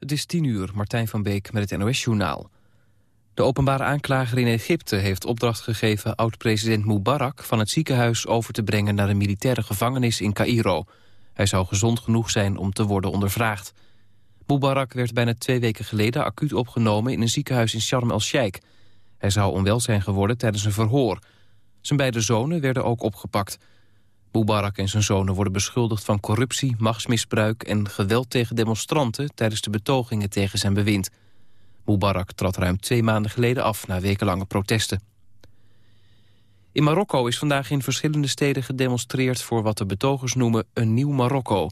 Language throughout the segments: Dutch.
Het is tien uur, Martijn van Beek met het NOS-journaal. De openbare aanklager in Egypte heeft opdracht gegeven... oud-president Mubarak van het ziekenhuis over te brengen... naar een militaire gevangenis in Cairo. Hij zou gezond genoeg zijn om te worden ondervraagd. Mubarak werd bijna twee weken geleden acuut opgenomen... in een ziekenhuis in Sharm el-Sheikh. Hij zou onwel zijn geworden tijdens een verhoor. Zijn beide zonen werden ook opgepakt... Mubarak en zijn zonen worden beschuldigd van corruptie, machtsmisbruik en geweld tegen demonstranten tijdens de betogingen tegen zijn bewind. Mubarak trad ruim twee maanden geleden af na wekenlange protesten. In Marokko is vandaag in verschillende steden gedemonstreerd voor wat de betogers noemen een nieuw Marokko.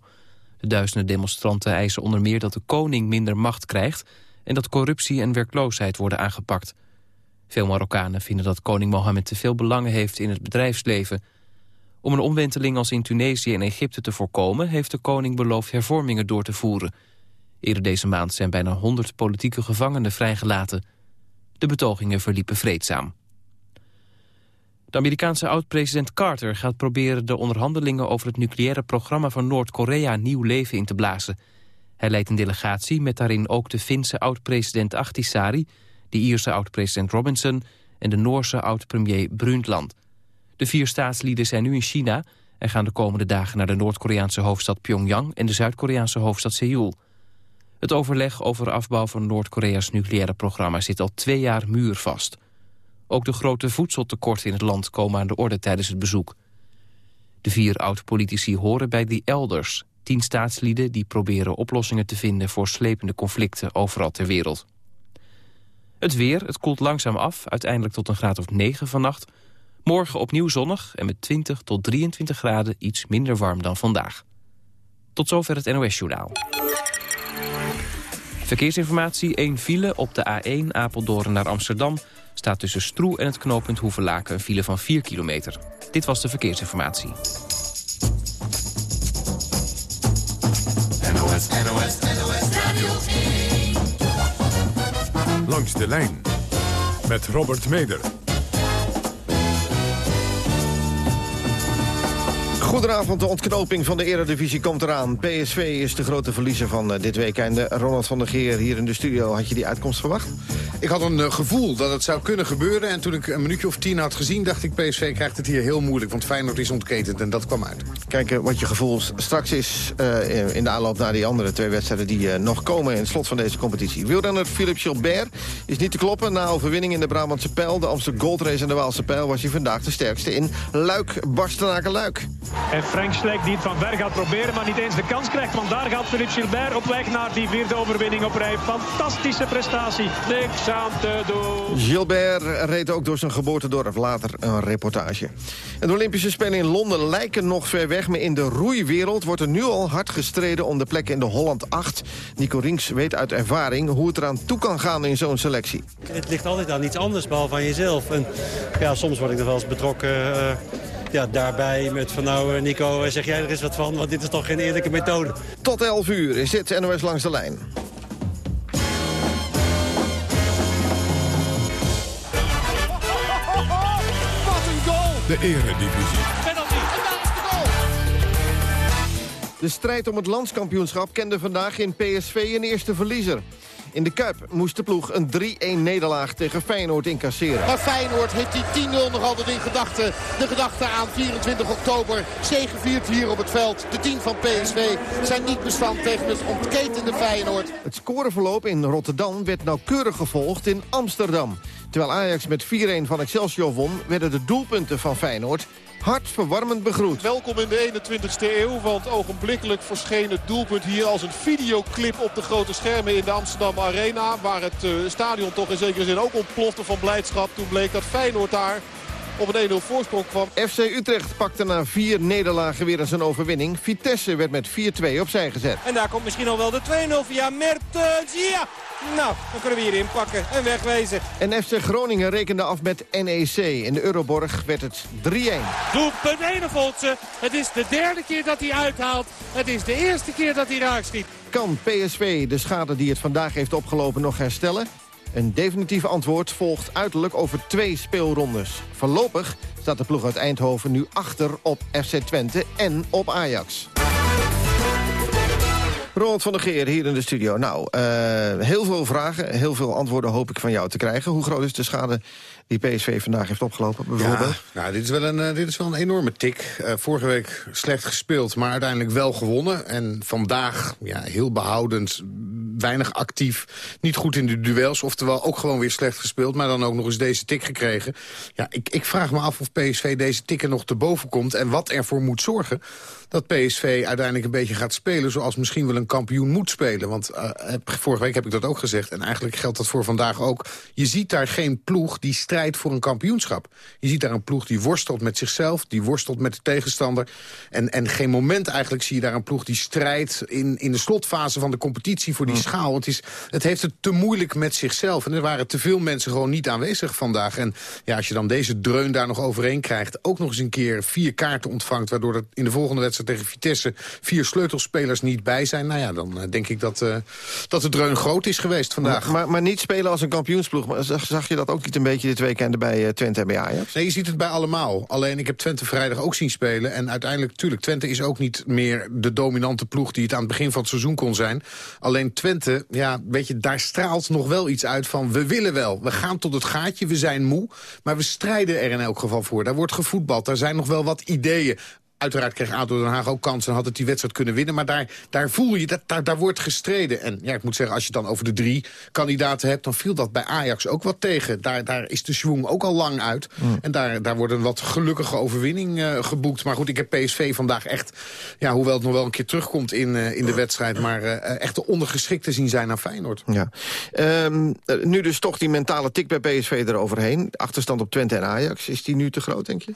De duizenden demonstranten eisen onder meer dat de koning minder macht krijgt en dat corruptie en werkloosheid worden aangepakt. Veel Marokkanen vinden dat koning Mohammed te veel belangen heeft in het bedrijfsleven. Om een omwenteling als in Tunesië en Egypte te voorkomen... heeft de koning beloofd hervormingen door te voeren. Eerder deze maand zijn bijna 100 politieke gevangenen vrijgelaten. De betogingen verliepen vreedzaam. De Amerikaanse oud-president Carter gaat proberen de onderhandelingen over het nucleaire programma van Noord-Korea nieuw leven in te blazen. Hij leidt een delegatie met daarin ook de Finse oud-president Ahtisaari, de Ierse oud-president Robinson en de Noorse oud-premier Brundtland. De vier staatslieden zijn nu in China en gaan de komende dagen naar de Noord-Koreaanse hoofdstad Pyongyang en de Zuid-Koreaanse hoofdstad Seoul. Het overleg over de afbouw van Noord-Korea's nucleaire programma zit al twee jaar muurvast. Ook de grote voedseltekorten in het land komen aan de orde tijdens het bezoek. De vier oud-politici horen bij die elders, tien staatslieden die proberen oplossingen te vinden voor slepende conflicten overal ter wereld. Het weer, het koelt langzaam af, uiteindelijk tot een graad of 9 vannacht. Morgen opnieuw zonnig en met 20 tot 23 graden iets minder warm dan vandaag. Tot zover het NOS-journaal. Verkeersinformatie, 1 file op de A1 Apeldoorn naar Amsterdam... staat tussen Stroe en het knooppunt Hoevelaken een file van 4 kilometer. Dit was de verkeersinformatie. NOS, NOS, NOS Radio 1. Langs de lijn met Robert Meder. Goedenavond, de ontknoping van de Eredivisie komt eraan. PSV is de grote verliezer van uh, dit weekend. Ronald van der Geer hier in de studio. Had je die uitkomst verwacht? Ik had een uh, gevoel dat het zou kunnen gebeuren. En toen ik een minuutje of tien had gezien, dacht ik... PSV krijgt het hier heel moeilijk, want Feyenoord is ontketend. En dat kwam uit. Kijk, uh, wat je gevoel straks is in de aanloop naar die andere twee wedstrijden... die nog komen in het slot van deze competitie. Wielrenner Philippe Gilbert is niet te kloppen. Na overwinning in de Brabantse Pijl, de Amsterdam Gold Race en de Waalse Pijl... was hij vandaag de sterkste in Luik-Bastenaken-Luik. En Frank Schleck die het van ver gaat proberen, maar niet eens de kans krijgt. Want daar gaat Philippe Gilbert op weg naar die vierde overwinning op rij. Fantastische prestatie. Doen. Gilbert reed ook door zijn geboortedorp. Later een reportage. En de Olympische Spelen in Londen lijken nog ver weg. Maar in de roeiwereld wordt er nu al hard gestreden om de plek in de Holland 8. Nico Rinks weet uit ervaring hoe het eraan toe kan gaan in zo'n selectie. Het ligt altijd aan iets anders, behalve aan jezelf. En ja, soms word ik er wel eens betrokken... Uh ja, daarbij met van nou eh, Nico, eh, zeg jij er eens wat van, want dit is toch geen eerlijke methode. Tot 11 uur is dit NOS Langs de Lijn. De Eredivisie. Penalty. En daar is de goal! De strijd om het landskampioenschap kende vandaag in PSV een eerste verliezer. In de Kuip moest de ploeg een 3-1 nederlaag tegen Feyenoord incasseren. Maar Feyenoord heeft die 10-0 nog altijd in gedachten. De gedachte aan 24 oktober. Zegeviert hier op het veld. De 10 van PSV zijn niet bestand tegen het ontketende Feyenoord. Het scoreverloop in Rotterdam werd nauwkeurig gevolgd in Amsterdam. Terwijl Ajax met 4-1 van Excelsior won... werden de doelpunten van Feyenoord hartverwarmend begroet. Welkom in de 21ste eeuw, want ogenblikkelijk verscheen het doelpunt hier als een videoclip op de grote schermen in de Amsterdam Arena. Waar het uh, stadion toch in zekere zin ook ontplofte van blijdschap. Toen bleek dat Feyenoord daar op een 1-0 voorsprong kwam. FC Utrecht pakte na vier nederlagen weer eens een overwinning. Vitesse werd met 4-2 opzij gezet. En daar komt misschien al wel de 2-0 via Mertens. Ja! Nou, dan kunnen we hier inpakken en wegwezen. En FC Groningen rekende af met NEC. In de Euroborg werd het 3-1. Doelpunt Enevoltse. Het is de derde keer dat hij uithaalt. Het is de eerste keer dat hij raak schiet. Kan PSV de schade die het vandaag heeft opgelopen nog herstellen? Een definitief antwoord volgt uiterlijk over twee speelrondes. Voorlopig staat de ploeg uit Eindhoven nu achter op FC Twente en op Ajax. Ronald van der Geer hier in de studio. Nou, eh, heel veel vragen, heel veel antwoorden hoop ik van jou te krijgen. Hoe groot is de schade die PSV vandaag heeft opgelopen, bijvoorbeeld? Ja, nou, dit, is wel een, eh, dit is wel een enorme tik. Eh, vorige week slecht gespeeld, maar uiteindelijk wel gewonnen. En vandaag ja, heel behoudend, weinig actief. Niet goed in de duels, oftewel ook gewoon weer slecht gespeeld. Maar dan ook nog eens deze tik gekregen. Ja, ik, ik vraag me af of PSV deze tikken nog te boven komt... en wat ervoor moet zorgen dat PSV uiteindelijk een beetje gaat spelen... zoals misschien wel een kampioen moet spelen. Want uh, vorige week heb ik dat ook gezegd. En eigenlijk geldt dat voor vandaag ook. Je ziet daar geen ploeg die strijdt voor een kampioenschap. Je ziet daar een ploeg die worstelt met zichzelf. Die worstelt met de tegenstander. En, en geen moment eigenlijk zie je daar een ploeg die strijdt... in, in de slotfase van de competitie voor die schaal. Het, is, het heeft het te moeilijk met zichzelf. En er waren te veel mensen gewoon niet aanwezig vandaag. En ja, als je dan deze dreun daar nog overheen krijgt... ook nog eens een keer vier kaarten ontvangt... waardoor het in de volgende wedstrijd tegen Vitesse vier sleutelspelers niet bij zijn... nou ja, dan uh, denk ik dat, uh, dat de dreun groot is geweest vandaag. Maar, maar, maar, niet spelen als een kampioensploeg. Maar zag, zag, je dat ook niet een beetje dit weekend bij uh, Twente en bij Ajax? Nee, je ziet het bij allemaal. Alleen ik heb Twente vrijdag ook zien spelen. En uiteindelijk, tuurlijk, Twente is ook niet meer de dominante ploeg... die het aan het begin van het seizoen kon zijn. Alleen Twente, ja, weet je, daar straalt nog wel iets uit van... we willen wel, we gaan tot het gaatje, we zijn moe... maar we strijden er in elk geval voor. Daar wordt gevoetbald, daar zijn nog wel wat ideeën. Uiteraard kreeg ADO Den Haag ook kansen en had het die wedstrijd kunnen winnen. Maar daar, daar voel je, dat, daar, daar wordt gestreden. En ja, ik moet zeggen, als je het dan over de drie kandidaten hebt... dan viel dat bij Ajax ook wat tegen. Daar, daar is de schwung ook al lang uit. Mm. En daar, daar wordt een wat gelukkige overwinning uh, geboekt. Maar goed, ik heb PSV vandaag echt... Ja, hoewel het nog wel een keer terugkomt in, uh, in de wedstrijd... maar uh, echt de ondergeschikte zien zijn aan Feyenoord. Ja. Um, nu dus toch die mentale tik bij PSV eroverheen. Achterstand op Twente en Ajax. Is die nu te groot, denk je?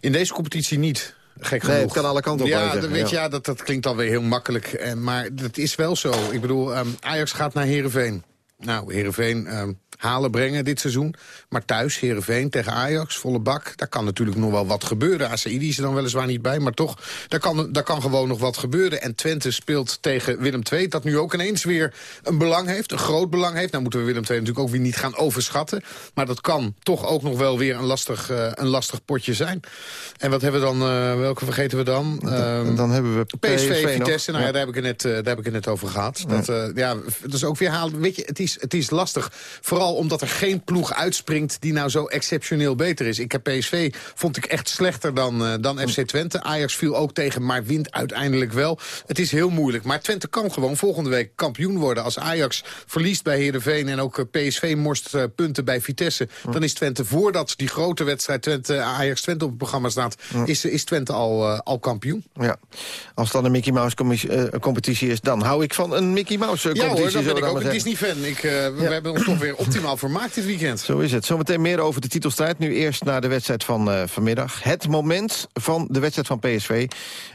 In deze competitie niet. Gek nee, het kan alle kanten op. Ja, weet je, ja. dat, dat klinkt alweer heel makkelijk. En, maar dat is wel zo. Ik bedoel, um, Ajax gaat naar Heerenveen. Nou, Heerenveen um, halen brengen dit seizoen. Maar thuis, Heerenveen tegen Ajax, volle bak. Daar kan natuurlijk nog wel wat gebeuren. Asaidi is er dan weliswaar niet bij, maar toch, daar kan, daar kan gewoon nog wat gebeuren. En Twente speelt tegen Willem II, dat nu ook ineens weer een belang heeft. Een groot belang heeft. Nou moeten we Willem II natuurlijk ook weer niet gaan overschatten. Maar dat kan toch ook nog wel weer een lastig, uh, een lastig potje zijn. En wat hebben we dan, uh, welke vergeten we dan? Dan, um, dan hebben we PSV, PSV Vitesse, nou ja, daar heb ik het net, uh, daar heb ik het net over gehad. Dat, ja, dat is ook weer halen. Weet je, het is, het is lastig. Vooral omdat er geen ploeg uitspringt die nou zo exceptioneel beter is. Ik heb PSV, vond ik echt slechter dan, uh, dan FC Twente. Ajax viel ook tegen, maar wint uiteindelijk wel. Het is heel moeilijk. Maar Twente kan gewoon volgende week kampioen worden. Als Ajax verliest bij Heerenveen en ook PSV morst uh, punten bij Vitesse... Dan is Twente, voordat die grote wedstrijd Twente, Ajax-Twente op het programma staat... Is, is Twente al, uh, al kampioen. Ja. Als het dan een Mickey Mouse competitie is... dan hou ik van een Mickey Mouse competitie. Ja hoor, dat ben ik ook een Disney-fan. Ik, we, ja. we hebben ons toch weer optimaal vermaakt dit weekend. Zo is het. Zometeen meer over de titelstrijd. Nu eerst naar de wedstrijd van uh, vanmiddag. Het moment van de wedstrijd van PSV.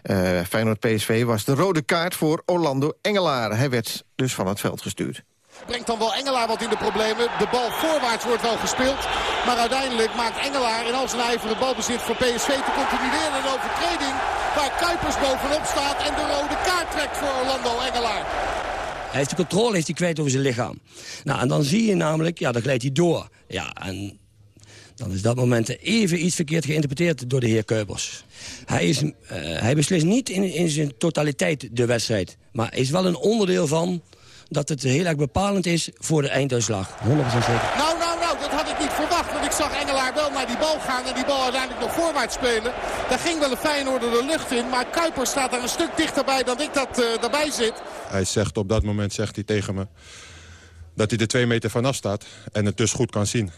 Uh, Feyenoord-PSV was de rode kaart voor Orlando Engelaar. Hij werd dus van het veld gestuurd. Brengt dan wel Engelaar wat in de problemen. De bal voorwaarts wordt wel gespeeld. Maar uiteindelijk maakt Engelaar in al zijn ijveren balbezit voor PSV te continueren een overtreding. Waar Kuipers bovenop staat en de rode kaart trekt voor Orlando Engelaar. Hij heeft de controle heeft hij kwijt over zijn lichaam. Nou, en dan zie je namelijk, ja, dan glijdt hij door. Ja, en dan is dat moment even iets verkeerd geïnterpreteerd door de heer Kuipers. Hij, is, uh, hij beslist niet in, in zijn totaliteit de wedstrijd. Maar is wel een onderdeel van dat het heel erg bepalend is voor de einduitslag. 100% zeker. Nou, nou, nou, dat had ik niet verwacht. Want ik zag Engelaar wel naar die bal gaan en die bal uiteindelijk nog voorwaarts spelen. Daar ging wel een Feyenoorder de lucht in. Maar Kuipers staat daar een stuk dichterbij dan ik dat uh, daarbij zit. Hij zegt op dat moment zegt hij tegen me dat hij er twee meter vanaf staat en het dus goed kan zien.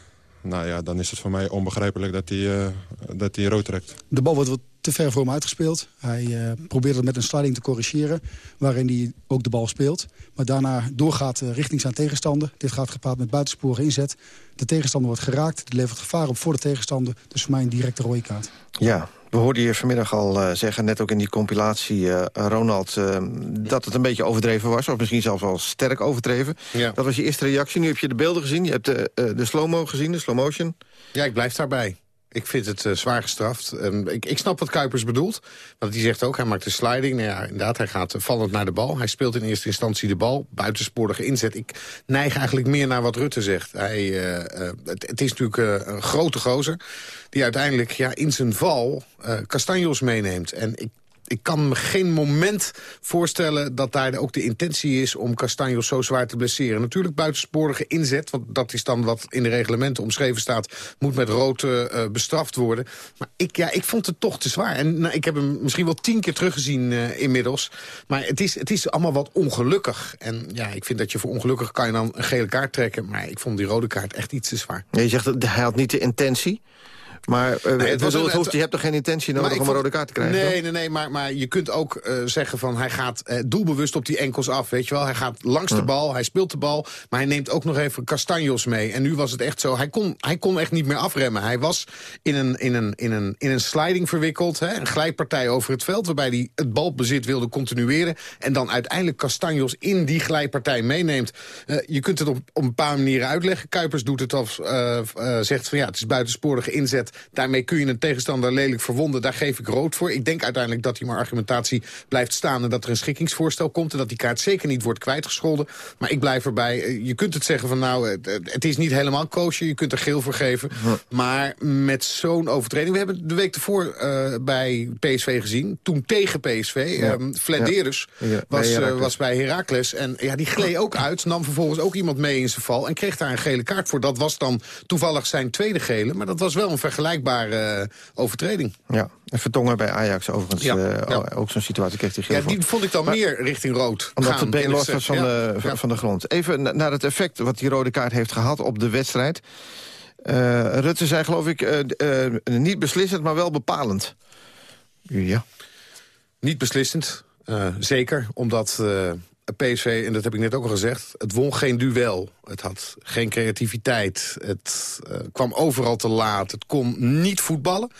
Nou ja, dan is het voor mij onbegrijpelijk dat hij, uh, dat hij rood trekt. De bal wordt wat te ver voor hem uitgespeeld. Hij uh, probeert het met een sliding te corrigeren, waarin hij ook de bal speelt. Maar daarna doorgaat uh, richting zijn tegenstander. Dit gaat gepaard met buitensporige inzet. De tegenstander wordt geraakt, het levert gevaar op voor de tegenstander. Dus voor mij een directe rode kaart. Ja, we hoorden je vanmiddag al uh, zeggen, net ook in die compilatie, uh, Ronald... Uh, dat het een beetje overdreven was, of misschien zelfs wel sterk overdreven. Ja. Dat was je eerste reactie. Nu heb je de beelden gezien, je hebt de, de slow-mo gezien, de slow motion. Ja, ik blijf daarbij. Ik vind het uh, zwaar gestraft. Ik, ik snap wat Kuipers bedoelt. Want hij zegt ook, hij maakt een sliding. Nou ja, inderdaad, hij gaat vallend naar de bal. Hij speelt in eerste instantie de bal. Buitensporige inzet. Ik neig eigenlijk meer naar wat Rutte zegt. Hij, uh, het, het, is natuurlijk een grote gozer. Die uiteindelijk ja, in zijn val Castanjos meeneemt. En ik ik kan me geen moment voorstellen dat daar ook de intentie is... om Castanjos zo zwaar te blesseren. Natuurlijk buitensporige inzet, want dat is dan wat in de reglementen omschreven staat... moet met rood uh, bestraft worden. Maar ik, ja, ik vond het toch te zwaar. En nou, ik heb hem misschien wel tien keer teruggezien uh, inmiddels. Maar het is, het is allemaal wat ongelukkig. En ja, ik vind dat je voor ongelukkig kan je dan een gele kaart trekken. Maar ik vond die rode kaart echt iets te zwaar. je zegt, hij had niet de intentie... Maar uh, nee, het was het je hebt toch geen intentie nodig om een rode kaart te krijgen? Nee, nee, nee maar, maar je kunt ook uh, zeggen van hij gaat uh, doelbewust op die enkels af. Weet je wel? Hij gaat langs de bal, hij speelt de bal, maar hij neemt ook nog even Castanjos mee. En nu was het echt zo, hij kon, hij kon echt niet meer afremmen. Hij was in een, in een, in een, in een sliding verwikkeld, hè? een glijdpartij over het veld... waarbij hij het balbezit wilde continueren... en dan uiteindelijk Castanjos in die glijdpartij meeneemt. je kunt het op, op een paar manieren uitleggen. Kuipers doet het of zegt van ja, het is buitensporige inzet Daarmee kun je een tegenstander lelijk verwonden. Daar geef ik rood voor. Ik denk uiteindelijk dat die maar argumentatie blijft staan... en dat er een schikkingsvoorstel komt... en dat die kaart zeker niet wordt kwijtgescholden. Maar ik blijf erbij. Eh, je kunt het zeggen van nou, het is niet helemaal koosje. Je kunt er geel voor geven. Maar met zo'n overtreding... We hebben de week ervoor uh, bij PSV gezien. Toen tegen PSV. Ja. Um, Flederus ja. was, bij uh, was bij Heracles. En ja, die gleed ook uit. Nam vervolgens ook iemand mee in zijn val. En kreeg daar een gele kaart voor. Dat was dan toevallig zijn tweede gele. Maar dat was wel een vergelijkbaar vergelijkbare overtreding. Ja, en Vertongen bij Ajax overigens. Ja, uh, ook zo'n situatie kreeg hij geel Ja, die vond ik dan meer richting rood Omdat gaan, het been los was van, de, van de grond. Even naar het effect wat die rode kaart heeft gehad op de wedstrijd. Uh, Rutte zei geloof ik uh, niet beslissend, maar wel bepalend. Ja. Niet beslissend, zeker, omdat... PSV, en dat heb ik net ook al gezegd, het won geen duel. Het had geen creativiteit. Het uh, kwam overal te laat. Het kon niet voetballen.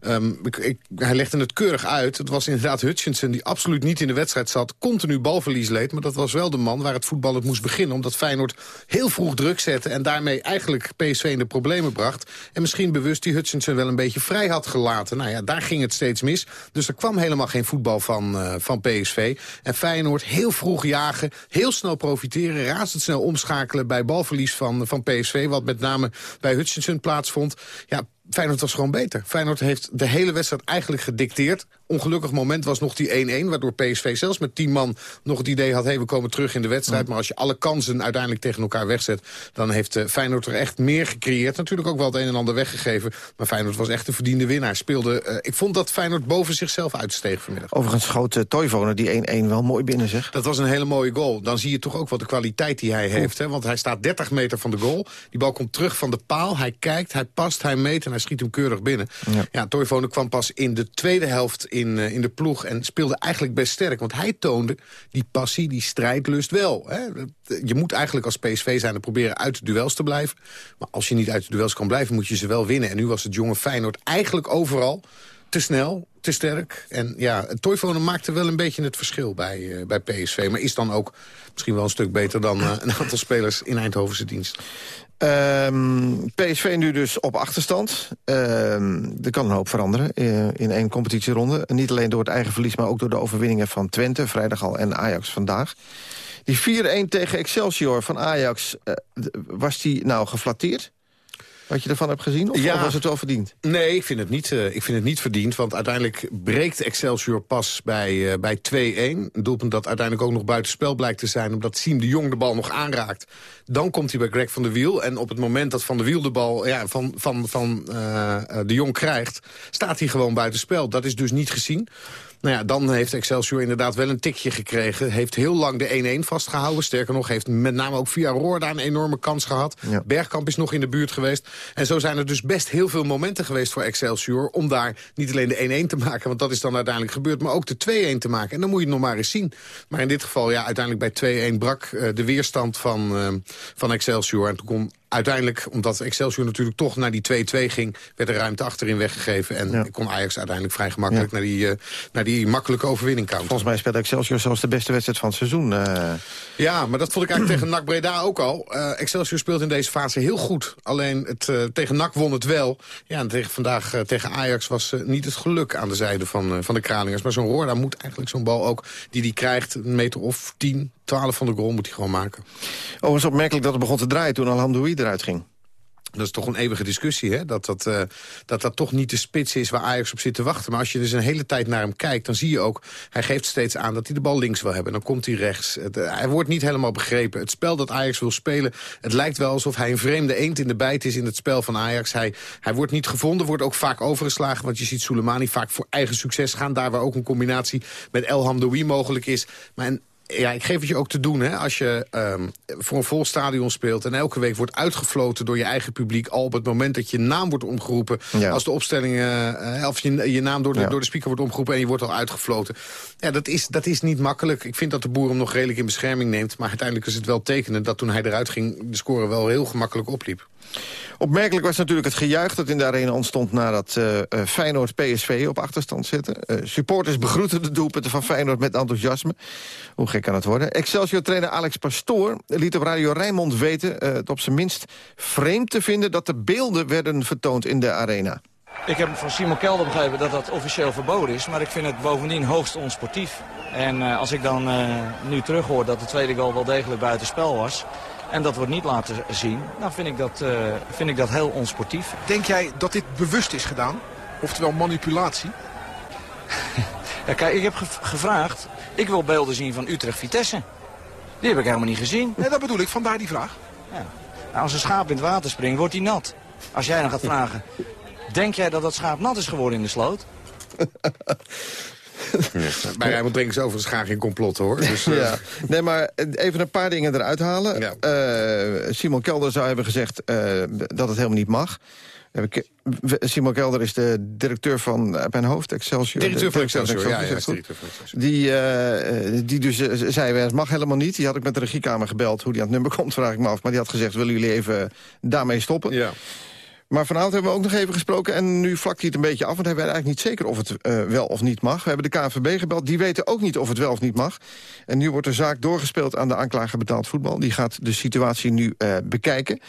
Um, ik, hij legde het keurig uit. Het was inderdaad Hutchinson die absoluut niet in de wedstrijd zat. Continu balverlies leed. Maar dat was wel de man waar het voetbal het moest beginnen. Omdat Feyenoord heel vroeg druk zette. En daarmee eigenlijk PSV in de problemen bracht. En misschien bewust die Hutchinson wel een beetje vrij had gelaten. Nou ja, daar ging het steeds mis. Dus er kwam helemaal geen voetbal van, uh, van PSV. En Feyenoord heel vroeg jagen. Heel snel profiteren. Razendsnel omschakelen bij balverlies van, van PSV. Wat met name bij Hutchinson plaatsvond. Ja, Feyenoord was gewoon beter. Feyenoord heeft de hele wedstrijd eigenlijk gedicteerd. Ongelukkig moment was nog die 1-1, waardoor PSV zelfs met 10 man nog het idee had... hey, we komen terug in de wedstrijd. Maar als je alle kansen uiteindelijk tegen elkaar wegzet... dan heeft uh, Feyenoord er echt meer gecreëerd. Natuurlijk ook wel het een en ander weggegeven. Maar Feyenoord was echt een verdiende winnaar. Speelde, uh, ik vond dat Feyenoord boven zichzelf uitsteeg vanmiddag. Overigens schoot uh, Toivonen die 1-1 wel mooi binnen, zeg. Dat was een hele mooie goal. Dan zie je toch ook wat de kwaliteit die hij heeft. Hè? Want hij staat 30 meter van de goal. Die bal komt terug van de paal. Hij kijkt, hij past, hij meet en hij schiet hem keurig binnen. Ja, ja Toivonen kwam pas in de tweede helft in, uh, in de ploeg... en speelde eigenlijk best sterk. Want hij toonde die passie, die strijdlust wel. Hè? Je moet eigenlijk als PSV zijn en proberen uit de duels te blijven. Maar als je niet uit de duels kan blijven, moet je ze wel winnen. En nu was het jonge Feyenoord eigenlijk overal te snel, te sterk. En ja, Toivonen maakte wel een beetje het verschil bij, uh, bij PSV. Maar is dan ook misschien wel een stuk beter dan uh, een aantal spelers in Eindhovense dienst. Um, PSV nu dus op achterstand. Um, er kan een hoop veranderen uh, in één competitieronde. Niet alleen door het eigen verlies, maar ook door de overwinningen van Twente... vrijdag al en Ajax vandaag. Die 4-1 tegen Excelsior van Ajax, uh, was die nou geflatteerd? Wat je ervan hebt gezien? Of, ja, of was het wel verdiend? Nee, ik vind het niet, uh, ik vind het niet verdiend. Want uiteindelijk breekt Excelsior pas bij, uh, bij 2-1. Een doelpunt dat uiteindelijk ook nog buitenspel blijkt te zijn... omdat Siem de Jong de bal nog aanraakt. Dan komt hij bij Greg van der Wiel. En op het moment dat Van der Wiel de bal ja, van, van, van uh, de Jong krijgt... staat hij gewoon buitenspel. Dat is dus niet gezien. Nou ja, dan heeft Excelsior inderdaad wel een tikje gekregen. Heeft heel lang de 1-1 vastgehouden. Sterker nog, heeft met name ook via Roorda een enorme kans gehad. Ja. Bergkamp is nog in de buurt geweest. En zo zijn er dus best heel veel momenten geweest voor Excelsior... om daar niet alleen de 1-1 te maken, want dat is dan uiteindelijk gebeurd... maar ook de 2-1 te maken. En dan moet je het nog maar eens zien. Maar in dit geval, ja, uiteindelijk bij 2-1 brak uh, de weerstand van, uh, van Excelsior. En toen kon uiteindelijk, omdat Excelsior natuurlijk toch naar die 2-2 ging... werd er ruimte achterin weggegeven. En ja. kon Ajax uiteindelijk vrij gemakkelijk ja. naar, die, uh, naar die makkelijke overwinning komen. Volgens mij speelde Excelsior zelfs de beste wedstrijd van het seizoen. Uh... Ja, maar dat vond ik eigenlijk tegen NAC Breda ook al. Uh, Excelsior speelt in deze fase heel goed. Alleen het, tegen NAC won het wel. Ja, en tegen, vandaag tegen Ajax was niet het geluk aan de zijde van, van de Kralingers. Maar zo'n Roorda moet eigenlijk zo'n bal ook, die die krijgt... een meter of 10, 12 van de goal moet hij gewoon maken. Overigens opmerkelijk dat het begon te draaien toen Alhamdoui eruit ging. Dat is toch een eeuwige discussie, hè? Dat dat, uh, dat dat toch niet de spits is waar Ajax op zit te wachten. Maar als je dus een hele tijd naar hem kijkt, dan zie je ook... hij geeft steeds aan dat hij de bal links wil hebben. Dan komt hij rechts. Het, uh, hij wordt niet helemaal begrepen. Het spel dat Ajax wil spelen, het lijkt wel alsof hij een vreemde eend in de bijt is... in het spel van Ajax. Hij, hij wordt niet gevonden, wordt ook vaak overgeslagen. Want je ziet Soleimani vaak voor eigen succes gaan. Daar waar ook een combinatie met El Hamdoui mogelijk is. Maar ja, ik geef het je ook te doen. Hè? Als je um, voor een vol stadion speelt en elke week wordt uitgefloten door je eigen publiek... al op het moment dat je naam wordt omgeroepen... Ja. als de opstelling, uh, of je, je naam door de, ja. door de speaker wordt omgeroepen... en je wordt al uitgefloten. Ja, dat is, dat is niet makkelijk. Ik vind dat de boer hem nog redelijk in bescherming neemt. Maar uiteindelijk is het wel tekenen dat toen hij eruit ging... de score wel heel gemakkelijk opliep. Opmerkelijk was natuurlijk het gejuich dat in de arena ontstond... nadat uh, uh, Feyenoord PSV op achterstand zette. Uh, supporters begroeten de doelpunten van Feyenoord met enthousiasme. Hoe gek kan het worden? Excelsior-trainer Alex Pastoor liet op Radio Rijnmond weten... het op zijn minst vreemd te vinden dat de beelden werden vertoond in de arena. Ik heb van Simon Kelder begrepen dat dat officieel verboden is... maar ik vind het bovendien hoogst onsportief. En als ik dan nu terughoor dat de tweede goal wel degelijk buitenspel was... En dat wordt niet laten zien. Nou vind ik dat, uh, vind ik dat heel onsportief. Denk jij dat dit bewust is gedaan? Oftewel manipulatie? ja, kijk, ik heb ge gevraagd. Ik wil beelden zien van Utrecht-Vitesse. Die heb ik helemaal niet gezien. Nee, dat bedoel ik. Vandaar die vraag. Ja. Nou, als een schaap in het water springt, wordt hij nat. Als jij dan gaat vragen... Denk jij dat dat schaap nat is geworden in de sloot? Bij Rijmond brengen ze overigens graag in complot, hoor. Dus, ja. Nee, maar even een paar dingen eruit halen. Ja. Uh, Simon Kelder zou hebben gezegd uh, dat het helemaal niet mag. Simon Kelder is de directeur van mijn hoofd, Excelsior. Directeur van Excelsior, Excelsior, ja, ja. Die, uh, die dus uh, zei, het mag helemaal niet. Die had ik met de regiekamer gebeld. Hoe die aan het nummer komt, vraag ik me af. Maar die had gezegd, willen jullie even daarmee stoppen? Ja. Maar vanavond hebben we ook nog even gesproken en nu vlakt hij het een beetje af... want hij weet eigenlijk niet zeker of het uh, wel of niet mag. We hebben de KNVB gebeld, die weten ook niet of het wel of niet mag. En nu wordt de zaak doorgespeeld aan de aanklager betaald voetbal. Die gaat de situatie nu uh, bekijken.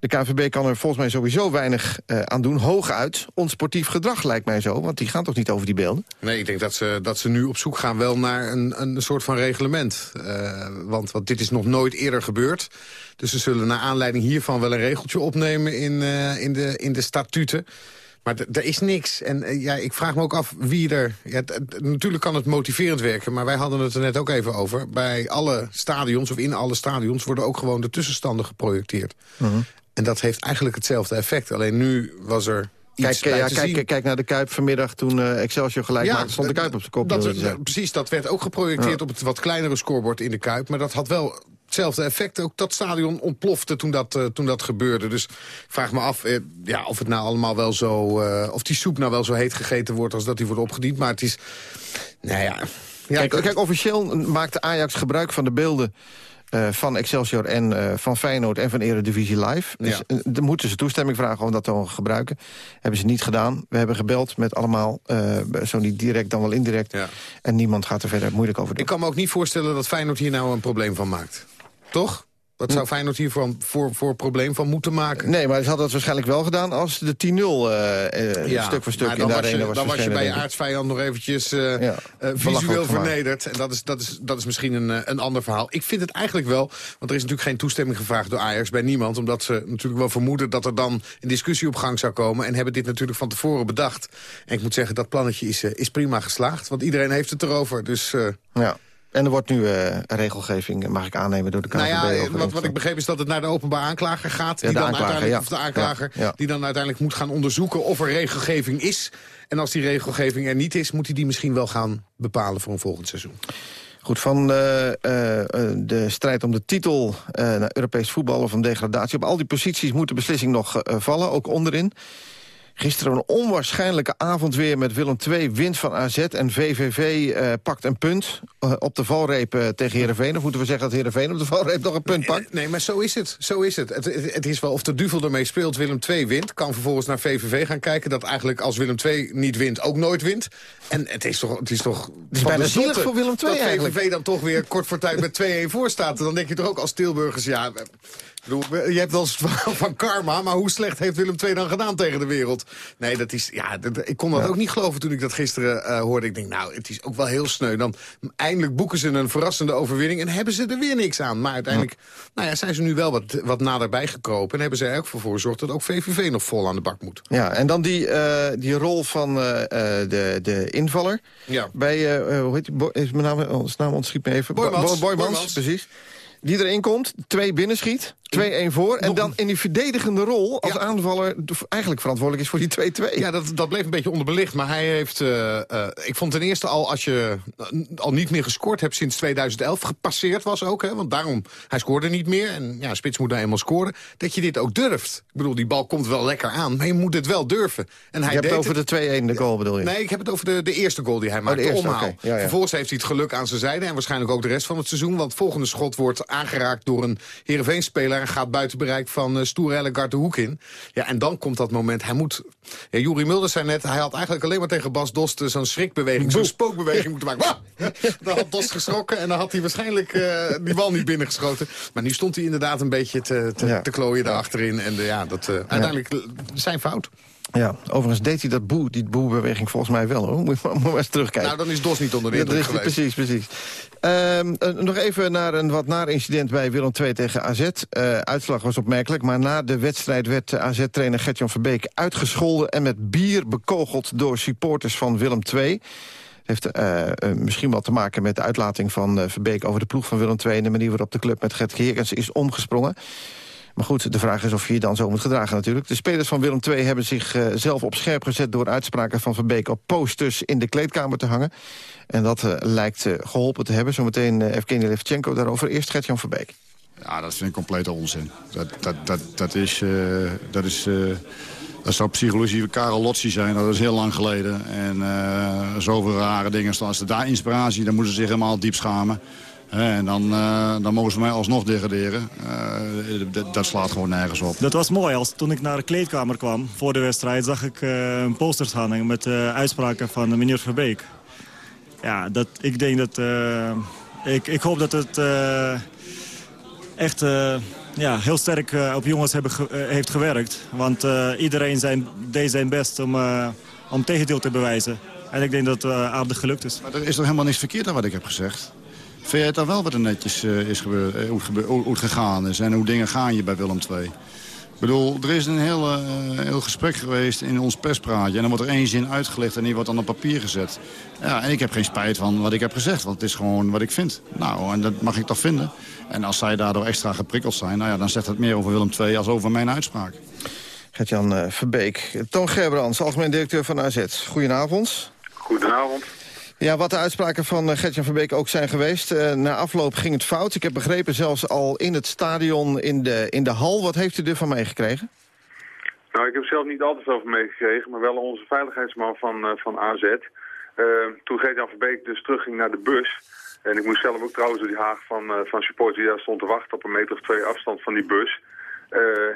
De KNVB kan er volgens mij sowieso weinig uh, aan doen. Hooguit onsportief gedrag lijkt mij zo, want die gaan toch niet over die beelden? Nee, ik denk dat ze, dat ze nu op zoek gaan wel naar een, een soort van reglement. Uh, want, want dit is nog nooit eerder gebeurd. Dus ze zullen naar aanleiding hiervan wel een regeltje opnemen in, uh, in, de, in de statuten. Maar er is niks. En ja, ik vraag me ook af wie er... Ja, natuurlijk kan het motiverend werken, maar wij hadden het er net ook even over. Bij alle stadions, of in alle stadions, worden ook gewoon de tussenstanden geprojecteerd. Uh -huh. En dat heeft eigenlijk hetzelfde effect. Alleen nu was er Kijk, ja, kijk, kijk, naar de Kuip vanmiddag toen uh, Excelsior gelijk ja, maakte, stond de Kuip op zijn kop. Dat, precies, dat werd ook geprojecteerd ja. op het wat kleinere scorebord in de Kuip. Maar dat had wel hetzelfde effect. Ook dat stadion ontplofte toen dat, uh, toen dat gebeurde. Dus ik vraag me af uh, ja, of het nou allemaal wel zo... of die soep nou wel zo heet gegeten wordt als dat die wordt opgediend. Maar het is... Nou ja... ja kijk, kijk, officieel maakte Ajax gebruik van de beelden uh, van Excelsior en uh, van Feyenoord en van Eredivisie Live. Dus ja. uh, dan moeten ze toestemming vragen om dat te mogen gebruiken. Hebben ze niet gedaan. We hebben gebeld met allemaal, zo niet direct dan wel indirect. Ja. En niemand gaat er verder moeilijk over doen. Ik kan me ook niet voorstellen dat Feyenoord hier nou een probleem van maakt. Toch? Wat zou Feyenoord hier voor, voor, voor probleem van moeten maken? Nee, maar ze hadden het waarschijnlijk wel gedaan als de 10-0 uh, ja, stuk voor stuk in de arena was Dan was je bij je aardsvijand nog eventjes uh, ja, uh, visueel vernederd. En dat is, dat, is, dat is misschien een, een ander verhaal. Ik vind het eigenlijk wel, want er is natuurlijk geen toestemming gevraagd door Ajax bij niemand. Omdat ze natuurlijk wel vermoeden dat er dan een discussie op gang zou komen. En hebben dit natuurlijk van tevoren bedacht. En ik moet zeggen, dat plannetje is, is prima geslaagd. Want iedereen heeft het erover. Dus ja. En er wordt nu uh, regelgeving, mag ik aannemen, door de KNVB. Nou ja, wat, wat ik begreep is dat het naar de openbaar aanklager gaat. Ja, die de dan uiteindelijk, ja. Of de aanklager, ja, die dan uiteindelijk moet gaan onderzoeken of er regelgeving is. En als die regelgeving er niet is, moet hij die misschien wel gaan bepalen voor een volgend seizoen. Goed, van uh, de strijd om de titel naar Europees voetbal of om degradatie. Op al die posities moet de beslissing nog vallen, ook onderin. Gisteren een onwaarschijnlijke avond weer met Willem II wint van AZ... en VVV uh, pakt een punt uh, op de valreep uh, tegen Heerenveen. Of moeten we zeggen dat Heerenveen op de valreep nog een punt pakt? Nee, maar zo is het. Zo is het. Het, het. het, is wel of de duvel ermee speelt, Willem II wint. Kan vervolgens naar VVV gaan kijken. Dat eigenlijk als Willem II niet wint, ook nooit wint. En het is toch... Het is, toch het is bijna zielig voor Willem II dat eigenlijk. VVV dan toch weer kort voor tijd met 2-1 voor staat. Dan denk je toch ook als Tilburgers... ja je hebt wel van, karma, maar hoe slecht heeft Willem II dan gedaan tegen de wereld? Nee, dat is, ja, dat- ik kon dat ook niet geloven toen ik dat gisteren eh, hoorde. Ik denk, nou, het is ook wel heel sneu. Dan eindelijk boeken ze een verrassende overwinning en hebben ze er weer niks aan. Maar uiteindelijk nou ja, zijn ze nu wel wat, wat naderbij gekropen. En hebben ze er ook voor gezorgd dat ook VVV nog vol aan de bak moet. Ja, en dan die, eh, die rol van eh, de, de invaller. Ja. Bij, hoe heet die, is mijn naam, naam ontschiet me even. Boymans. Bo- Boymans, Boymans. precies. Die erin komt, twee binnenschiet, 2-1 voor. En dan in die verdedigende rol als aanvaller eigenlijk verantwoordelijk is voor die 2-2. Ja, dat, dat bleef een beetje onderbelicht. Maar hij heeft... eh, eh, ik vond ten eerste al, als je eh, al niet meer gescoord hebt sinds 2011... gepasseerd was ook, hè, want daarom... Hij scoorde niet meer en ja, Spits moet nou eenmaal scoren. Dat je dit ook durft. Ik bedoel, die bal komt wel lekker aan, maar je moet het wel durven. En hij je hebt het over de 2-1, de goal bedoel je? Nee, ik heb het over de, de eerste goal die hij maakte, de eerste, omhaal. Ja, ja. Vervolgens heeft hij het geluk aan zijn zijde... en waarschijnlijk ook de rest van het seizoen. Want het volgende schot wordt aangeraakt door een Heerenveen-speler... en gaat buiten bereik van uh, Stoer Ellegaard de hoek in. Ja, en dan komt dat moment. Hij moet... Ja, Juri Mulder zei net, hij had eigenlijk alleen maar tegen Bas Dost... eh, zo'n schrikbeweging, zo'n spookbeweging moeten maken. Wah! dan had Dost geschrokken en dan had hij waarschijnlijk eh, die bal niet binnengeschoten. Maar nu stond hij inderdaad een beetje te, te, Ja. te klooien daarachterin. En de, ja, dat uiteindelijk zijn fout. Ja, overigens deed hij dat boe, die boebeweging volgens mij wel. Hoor. Moet je maar, eens terugkijken. Nou, dan is Dos niet onder de indruk geweest. Precies, precies. Ehm, eh, nog even naar een wat naar incident bij Willem II tegen AZ. Eh, uitslag was opmerkelijk, maar na de wedstrijd werd AZ-trainer Gertjan Verbeek uitgescholden... en met bier bekogeld door supporters van Willem II. heeft eh, misschien wel te maken met de uitlating van Verbeek... over de ploeg van Willem II en de manier waarop de club met Gert Geerkens is omgesprongen. Maar goed, de vraag is of je je dan zo moet gedragen natuurlijk. De spelers van Willem II hebben zich eh, op scherp gezet... door uitspraken van Verbeek op posters in de kleedkamer te hangen. En dat eh, lijkt eh, geholpen te hebben. Zometeen uh, Evgeny Levchenko daarover. Eerst Gert-Jan Verbeek. Ja, dat vind ik complete onzin. Dat, dat, dat, dat is... dat is dat zou psychologie Karel Lotzi zijn, dat is heel lang geleden. En zoveel rare dingen. Als ze daar inspiratie, dan moeten ze zich helemaal diep schamen. En dan, eh, dan mogen ze mij alsnog degraderen. Eh, dat- slaat gewoon nergens op. Dat was mooi. Als, toen ik naar de kleedkamer kwam voor de wedstrijd... zag ik eh, een posters hangen met uitspraken van meneer Verbeek. Ja, dat, ik denk dat... ik, ik hoop dat het echt ja, heel sterk op jongens hebben ge- heeft gewerkt. Want iedereen zijn, deed zijn best om, om tegendeel te bewijzen. En ik denk dat het aardig gelukt is. Maar er is toch helemaal niks verkeerd aan wat ik heb gezegd? Vind jij het dan wel wat er netjes eh, is gebeurd, eh, hoe, het gebe- hoe, het gegaan is en hoe dingen gaan je bij Willem II? Ik bedoel, er is een heel, eh, heel gesprek geweest in ons perspraatje. En dan wordt er één zin uitgelegd en die wordt dan op papier gezet. Ja, en ik heb geen spijt van wat ik heb gezegd, want het is gewoon wat ik vind. Nou, en dat mag ik toch vinden. En als zij daardoor extra geprikkeld zijn, nou ja, dan zegt het meer over Willem II als over mijn uitspraak. Gert-Jan Verbeek. Toon Gerbrands, algemeen directeur van AZ. Goedenavond. Goedenavond. Ja, wat de uitspraken van eh, Gert-Jan Verbeek ook zijn geweest. eh, na afloop ging het fout. Ik heb begrepen zelfs al in het stadion, in de, in de hal. Wat heeft u ervan meegekregen? Nou, ik heb zelf niet altijd van meegekregen, maar wel onze veiligheidsman van, eh, van AZ. Toen Gert-Jan Verbeek dus terugging naar de bus... en ik moest zelf ook trouwens door die haag van, eh, van supporters die daar stond te wachten... op een meter of twee afstand van die bus.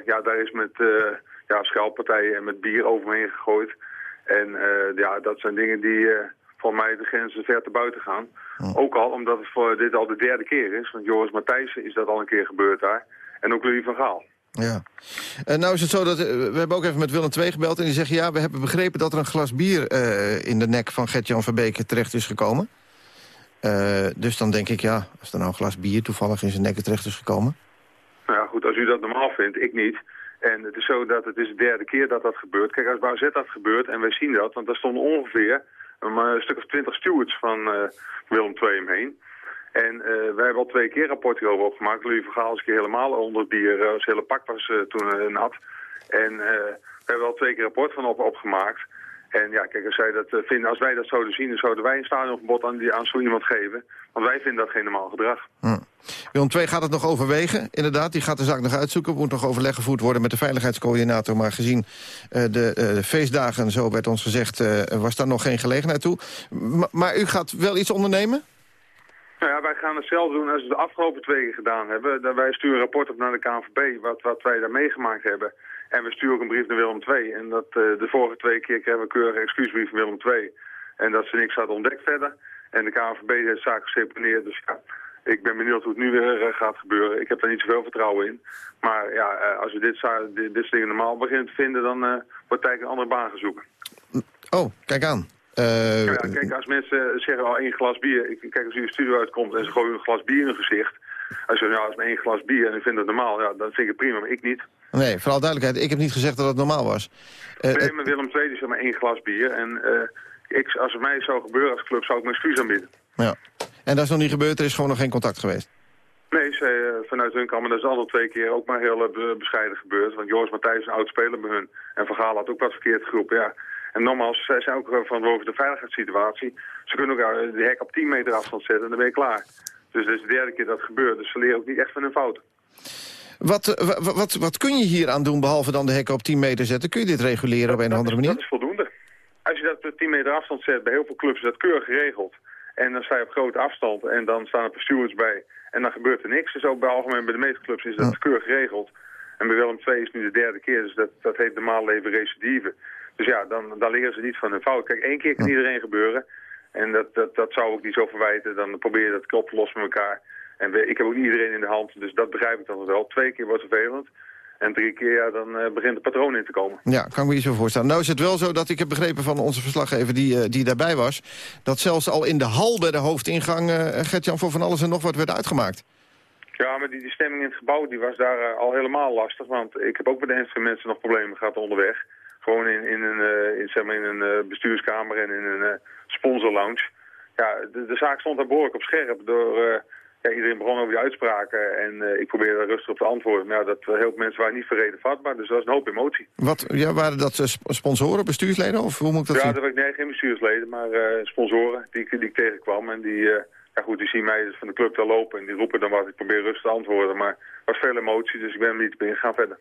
Ja, daar is met ja, schelppartijen en met bier over me heen gegooid. En ja, dat zijn dingen die volgens mij de grenzen ver te buiten gaan. Ook al omdat het voor dit al de derde keer is. Want Joris Matthijssen is dat al een keer gebeurd daar. En ook Louis van Gaal. Ja. En nou is het zo dat, eh, we hebben ook even met Willem II gebeld... en die zeggen, ja, we hebben begrepen dat er een glas bier eh, in de nek van Gert-Jan Verbeek terecht is gekomen. Eh, dus dan denk ik, ja, als er nou een glas bier toevallig in zijn nek terecht is gekomen... Nou ja, goed, als u dat normaal vindt, ik niet. En het is zo dat het is de derde keer dat dat gebeurt. Kijk, als bij AZ dat gebeurt, en wij zien dat, want daar stonden ongeveer een, eh, stuk of twintig stewards van eh, Willem II omheen. En eh, wij hebben al twee keer rapport hierover opgemaakt. Louis van Gaal is een keer helemaal onder bier. eh, hele pak was toen nat. En we hebben al twee keer rapport van op, opgemaakt. En ja, kijk, als, zij dat, vinden, als wij dat zouden zien, dan zouden wij een stadionverbod aan, die, aan zo iemand geven. Want wij vinden dat geen normaal gedrag. Willem II gaat het nog overwegen, inderdaad. Die gaat de zaak nog uitzoeken. Er moet nog overleg gevoerd worden met de veiligheidscoördinator. Maar gezien eh, de eh, feestdagen, zo werd ons gezegd, eh, was daar nog geen gelegenheid toe. M- maar u gaat wel iets ondernemen? Nou ja, wij gaan hetzelfde doen als we de afgelopen twee keer gedaan hebben. Wij sturen een rapport op naar de KNVB, wat, wat wij daar meegemaakt hebben. En we sturen ook een brief naar Willem II. En dat, de vorige twee keer kregen we een keurige excuusbrief van Willem II. En dat ze niks hadden ontdekt verder. En de KNVB heeft de zaak geseponeerd. Dus ja, Ik ben benieuwd hoe het nu weer eh, gaat gebeuren. Ik heb daar niet zoveel vertrouwen in. Maar ja, eh, als we dit, dit, dingen normaal beginnen te vinden... dan eh, wordt tijd een andere baan gaan zoeken. Oh, kijk aan. Ja, kijk, als mensen zeggen al één glas bier... Ik, kijk, als u de studio uitkomt en ze gooien een glas bier in hun gezicht... Als je zegt, ja, als maar één glas bier en ik vind het normaal... Ja, dan vind ik het prima, maar ik niet. Nee, vooral duidelijkheid. Ik heb niet gezegd dat het normaal was. Nee, maar Willem II zegt maar één glas bier. En ik, als het mij zou gebeuren als club, zou ik mijn excuus aanbieden. ja. En dat is nog niet gebeurd, er is gewoon nog geen contact geweest. Nee, ze, eh, vanuit hun kant, maar dat is al twee keer ook maar heel eh, be- bescheiden gebeurd. Want Joris Matthijs is een oud speler bij hun. En Van Gaal had ook wat verkeerd geroepen, ja. En nogmaals, zij zijn ook eh, van over de veiligheidssituatie. Ze kunnen ook de hek op 10 meter afstand zetten en dan ben je klaar. Dus dit is de derde keer dat het gebeurt. Dus ze leren ook niet echt van hun fouten. Wat, wa- wa- wat, wat kun je hier aan doen, behalve dan de hekken op 10 meter zetten? Kun je dit reguleren op een of andere Dat manier? is voldoende. Als je dat op 10 meter afstand zet, bij heel veel clubs is dat keurig geregeld. En dan sta je op grote afstand en dan staan er stewards bij. En dan gebeurt er niks. Dus ook bij algemeen bij de meeste clubs is dat keurig geregeld. En bij Willem II is het nu de derde keer, dus dat, dat heet normaal leven recidive. Dus ja, dan, dan leren ze niet van hun fout. Kijk, één keer kan iedereen gebeuren. En dat, dat, dat zou ik niet zo verwijten. Dan probeer je dat op te lossen met elkaar. En we- ik heb ook niet iedereen in de hand, dus dat begrijp ik dan wel. Twee keer wordt vervelend. En drie keer, ja, dan eh, begint het patroon in te komen. Ja, kan ik me iets zo voorstellen. Nou is het wel zo dat ik heb begrepen van onze verslaggever die, eh, die daarbij was... dat zelfs al in de hal bij de hoofdingang eh Gert-Jan voor van alles en nog wat werd uitgemaakt. Ja, maar die, die stemming in het gebouw die was daar eh, al helemaal lastig. Want ik heb ook bij de Enschede mensen nog problemen gehad onderweg. Gewoon in, in een, in, zeg maar in een bestuurskamer en in een eh, sponsorlounge. Ja, de, de zaak stond daar behoorlijk op scherp. Door, ja, iedereen begon over die uitspraken en eh, ik probeerde daar rustig op te antwoorden. Maar ja, dat, heel veel mensen waren niet verreden vatbaar, dus dat was een hoop emotie. Wat, ja, waren dat eh, sp- sponsoren, bestuursleden of hoe moet ik dat ja, zien? dat was nee, geen bestuursleden, maar eh, sponsoren die, ik- die ik tegenkwam. En die, eh, ja goed, die zien mij dus van de club daar lopen en die roepen dan wat. Ik probeer rustig te antwoorden, maar er was veel emotie, dus ik ben er niet op ingegaan verder.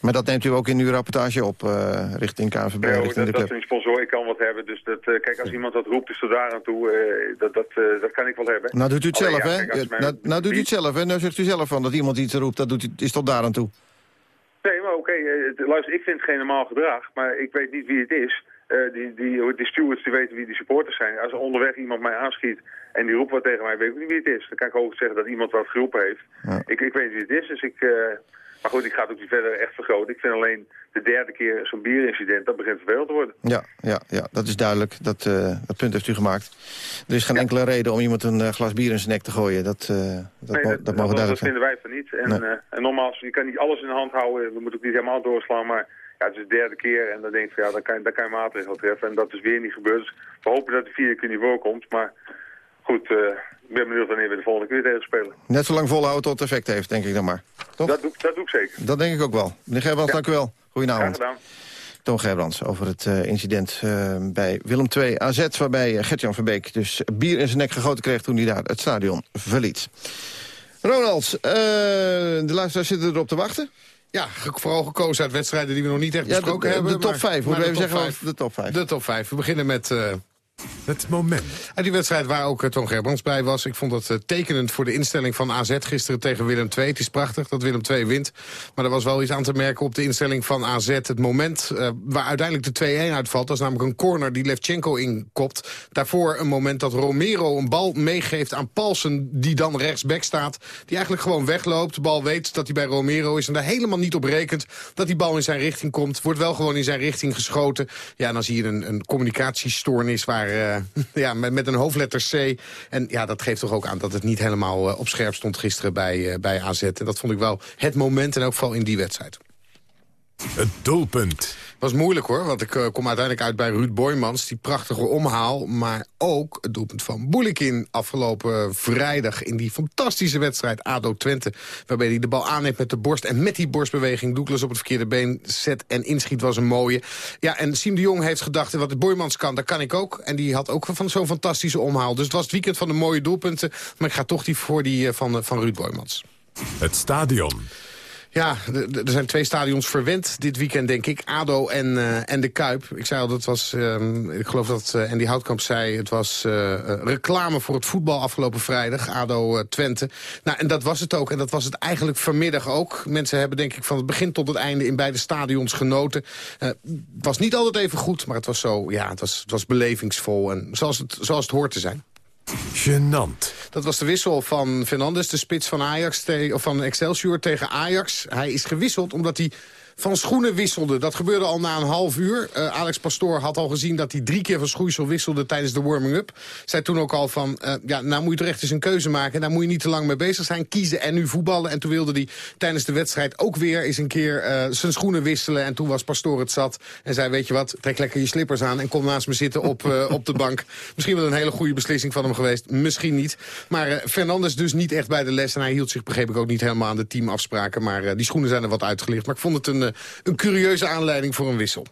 Maar dat neemt u ook in uw rapportage op eh, richting KNVB, hoor, richting de dat, dat club? is een sponsor, ik kan wat hebben. Dus dat, eh, kijk, als iemand dat roept, is tot daar aan toe. eh, dat, dat, dat kan ik wel hebben. Nou doet u het zelf, ja, hè? kijk, mijn- nou, nou doet u het zelf, hè? Nou zegt u zelf van dat iemand iets roept, dat doet u, is tot daar aan toe. Nee, maar oké, luister, ik vind het geen normaal gedrag, maar ik weet niet wie het is. Die, die, die stewards die weten wie die supporters zijn. Als er onderweg iemand mij aanschiet en die roept wat tegen mij, weet ik niet wie het is. Dan kan ik ook zeggen dat iemand wat geroepen heeft. Ik, ik weet niet wie het is, dus ik... maar goed, ik ga het ook niet verder echt vergroten. Ik vind alleen de derde keer zo'n bierincident, dat begint vervelend te worden. Ja, ja, ja, dat is duidelijk. Dat, eh, dat punt heeft u gemaakt. Er is geen enkele reden om iemand een eh, glas bier in zijn nek te gooien. Dat, eh, dat, nee, mo- dat, dat, dat, mogen dat duidelijk zijn. vinden wij van niet. En, Nee. en nogmaals, je kan niet alles in de hand houden. We moeten ook niet helemaal doorslaan, maar ja, het is de derde keer. En dan denk van ja, dan kan, dan kan je maatregelen treffen. En dat is weer niet gebeurd. Dus we hopen dat de vierde keer niet voorkomt. Maar goed, eh, ik ben benieuwd wanneer we de volgende keer tegen spelen. Net zo lang volhouden tot het effect heeft, denk ik dan maar. Toch? Dat doe, dat doe ik zeker. Dat denk ik ook wel. Meneer Gerbrands, dank u wel. Graag Goedenavond. gedaan. Toon Gerbrands over het eh, incident eh, bij Willem II AZ... waarbij Gert-Jan Verbeek dus bier in zijn nek gegoten kreeg... toen hij daar het stadion verliet. Ronald, eh, de luisteraars zitten erop te wachten. Ja, vooral gekozen uit wedstrijden die we nog niet echt Ja, de- besproken de- hebben. de top maar- vijf, maar moeten we even zeggen, vijf. de top vijf. De top vijf. We beginnen met... eh, Het moment. En die wedstrijd waar ook uh, Toon Gerbrands bij was. Ik vond dat eh, tekenend voor de instelling van AZ gisteren tegen Willem II. Het is prachtig dat Willem II wint. Maar er was wel iets aan te merken op de instelling van AZ. Het moment eh, waar uiteindelijk de 2-1 uitvalt. Dat is namelijk een corner die Levchenko inkopt. Daarvoor een moment dat Romero een bal meegeeft aan Paulsen... die dan rechtsback staat. Die eigenlijk gewoon wegloopt. De bal weet dat hij bij Romero is. En daar helemaal niet op rekent dat die bal in zijn richting komt. Wordt wel gewoon in zijn richting geschoten. Ja, en dan zie je een, een communicatiestoornis waar, eh, ja, met, met een hoofdletter C. En ja, dat geeft toch ook aan dat het niet helemaal eh, op scherp stond gisteren bij, eh, bij AZ. En dat vond ik wel het moment en ook vooral in die wedstrijd. Het doelpunt. Was moeilijk hoor, want ik eh, kom uiteindelijk uit bij Ruud Boymans. Die prachtige omhaal, maar ook het doelpunt van Boelikin afgelopen vrijdag... in die fantastische wedstrijd ADO-Twente. Waarbij hij de bal aanneemt met de borst en met die borstbeweging... Douglas op het verkeerde been zet en inschiet was een mooie. Ja, en Siem de Jong heeft gedacht, wat de Boymans kan, dat kan ik ook. En die had ook van zo'n fantastische omhaal. Dus het was het weekend van de mooie doelpunten. Maar ik ga toch die voor die eh, van, eh, van Ruud Boymans. Het stadion. Ja, er zijn twee stadions verwend dit weekend, denk ik. ADO en, eh, en de Kuip. Ik zei al, dat was, ehm, ik geloof dat eh Andy Houtkamp zei... het was eh, reclame voor het voetbal afgelopen vrijdag. ADO Twente. Nou, en dat was het ook. En dat was het eigenlijk vanmiddag ook. Mensen hebben denk ik van het begin tot het einde in beide stadions genoten. Het was niet altijd even goed, maar het was zo, ja, het was, het was belevingsvol. En zoals het, zoals het hoort te zijn. Genant. Dat was de wissel van Fernandes, de spits van, Ajax of van Excelsior tegen Ajax. Hij is gewisseld omdat hij van schoenen wisselde. Dat gebeurde al na een half uur. Uh, Alex Pastoor had al gezien dat hij drie keer van schoeisel wisselde tijdens de warming-up. Zei toen ook al van, uh, ja, nou moet je toch echt eens een keuze maken. Daar moet je niet te lang mee bezig zijn. Kiezen en nu voetballen. En toen wilde hij tijdens de wedstrijd ook weer eens een keer uh, zijn schoenen wisselen. En toen was Pastoor het zat. En zei, weet je wat, trek lekker je slippers aan en kom naast me zitten op, op de bank. Misschien wel een hele goede beslissing van hem geweest. Misschien niet. Maar Fernandes dus niet echt bij de les. En hij hield zich, begreep ik, ook niet helemaal aan de teamafspraken. Maar die schoenen zijn er wat uitgelicht. Maar ik vond het een, een curieuze aanleiding voor een wissel.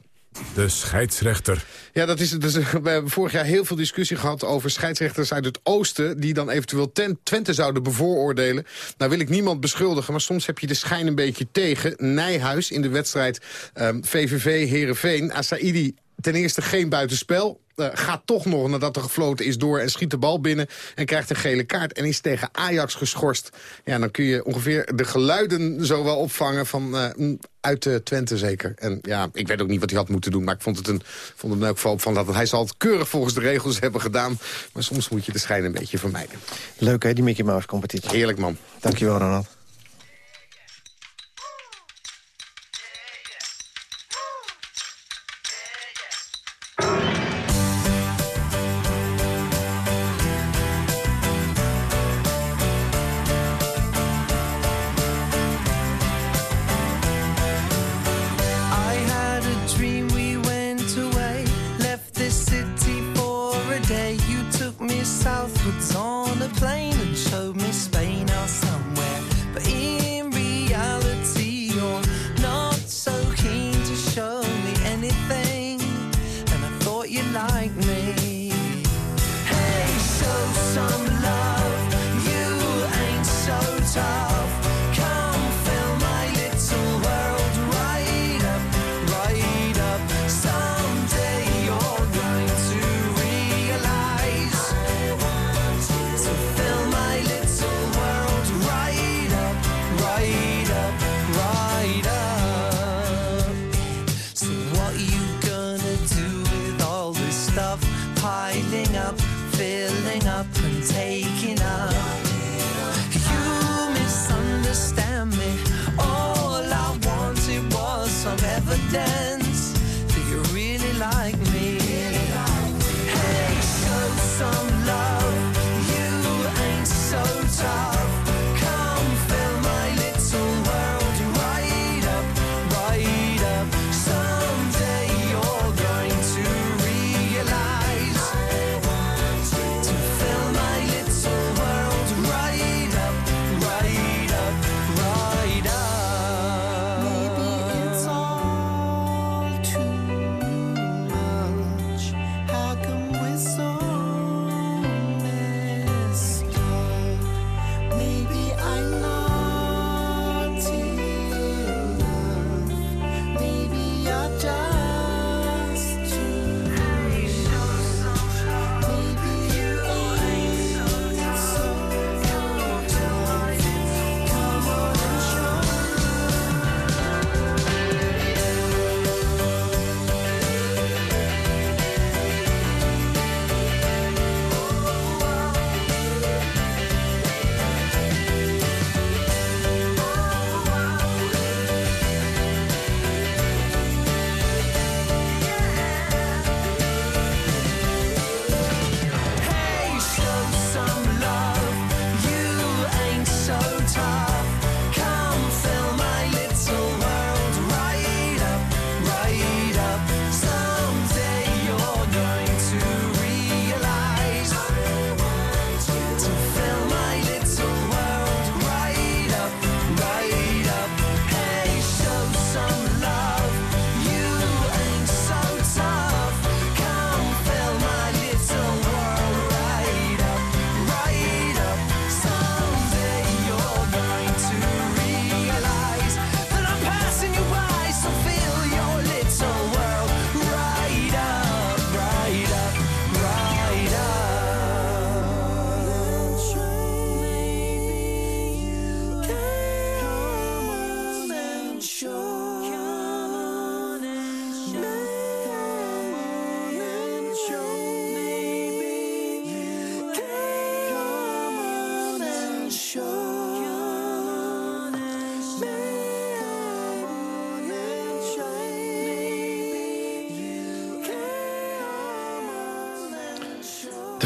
De scheidsrechter. Ja, dat is, dat is, we hebben vorig jaar heel veel discussie gehad over scheidsrechters uit het oosten... die dan eventueel ten, Twente zouden bevooroordelen. Nou wil ik niemand beschuldigen, maar soms heb je de schijn een beetje tegen. Nijhuis in de wedstrijd um, VVV Herenveen. Asaidi ten eerste geen buitenspel. Uh, gaat toch nog, nadat er gefloten is, door en schiet de bal binnen... en krijgt een gele kaart en is tegen Ajax geschorst. Ja, dan kun je ongeveer de geluiden zo wel opvangen van... Uh, uit uh, Twente zeker. En ja, ik weet ook niet wat hij had moeten doen... maar ik vond het, een, vond het in elk geval van dat hij zal het keurig volgens de regels hebben gedaan. Maar soms moet je de schijn een beetje vermijden. Leuk hè, die Mickey Mouse competitie. Heerlijk man. Dankjewel Ronald. stuff piling up, filling up and taking up.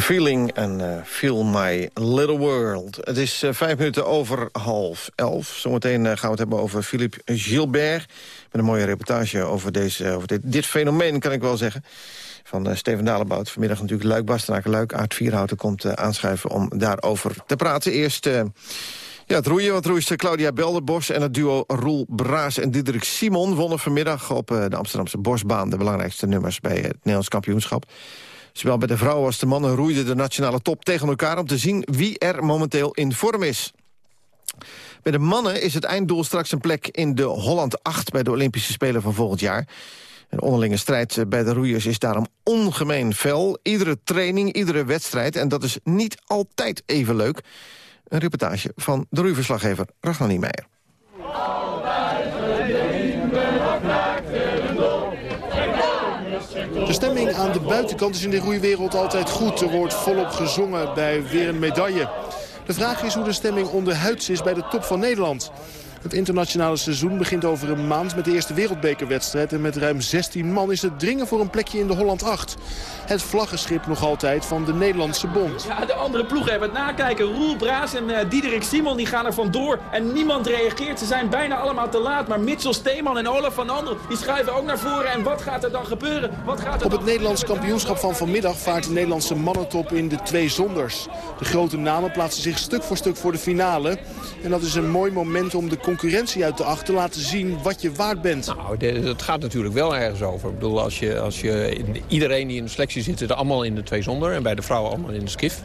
Feeling en uh, Feel My Little World. Het is uh, vijf minuten over half elf. Zometeen uh, gaan we het hebben over Philippe Gilbert. Met een mooie reportage over, deze, over dit, dit fenomeen, kan ik wel zeggen. Van Steven Dalebout. Vanmiddag natuurlijk Luik Bastenaken. Luik Aard Vierhouten komt aanschuiven om daarover te praten. Eerst... Ja, het roeien, want roeiste Claudia Belderbos en het duo Roel Braas en Diederik Simon... wonnen vanmiddag op de Amsterdamse Bosbaan... de belangrijkste nummers bij het Nederlands kampioenschap. Zowel bij de vrouwen als de mannen roeiden de nationale top tegen elkaar... om te zien wie er momenteel in vorm is. Bij de mannen is het einddoel straks een plek in de Holland 8... bij de Olympische Spelen van volgend jaar. Een onderlinge strijd bij de roeiers is daarom ongemeen fel. Iedere training, iedere wedstrijd. En dat is niet altijd even leuk. Een reportage van de roeiverslaggever Ragnar Niemeyer. De stemming aan de buitenkant is in de roeiwereld altijd goed. Er wordt volop gezongen bij weer een medaille. De vraag is hoe de stemming onderhuids is bij de top van Nederland. Het internationale seizoen begint over een maand met de eerste wereldbekerwedstrijd. En met ruim 16 man is het dringen voor een plekje in de Holland 8. Het vlaggenschip nog altijd van de Nederlandse bond. Ja, de andere ploegen hebben het nakijken. Roel Braas en uh, Diederik Simon die gaan er vandoor. En niemand reageert. Ze zijn bijna allemaal te laat. Maar Mitchell Steeman en Olaf van Andel die schuiven ook naar voren. En wat gaat er dan gebeuren? Wat gaat er Op het Nederlands kampioenschap van vanmiddag vaart de Nederlandse mannentop in de twee zonders. De grote namen plaatsen zich stuk voor stuk voor de finale. En dat is een mooi moment om de concurrentie uit de acht te laten zien wat je waard bent. Nou, het gaat natuurlijk wel ergens over. Ik bedoel, als je, als je iedereen die in de selectie zit, zit er allemaal in de twee zonder. En bij de vrouwen allemaal in de skif.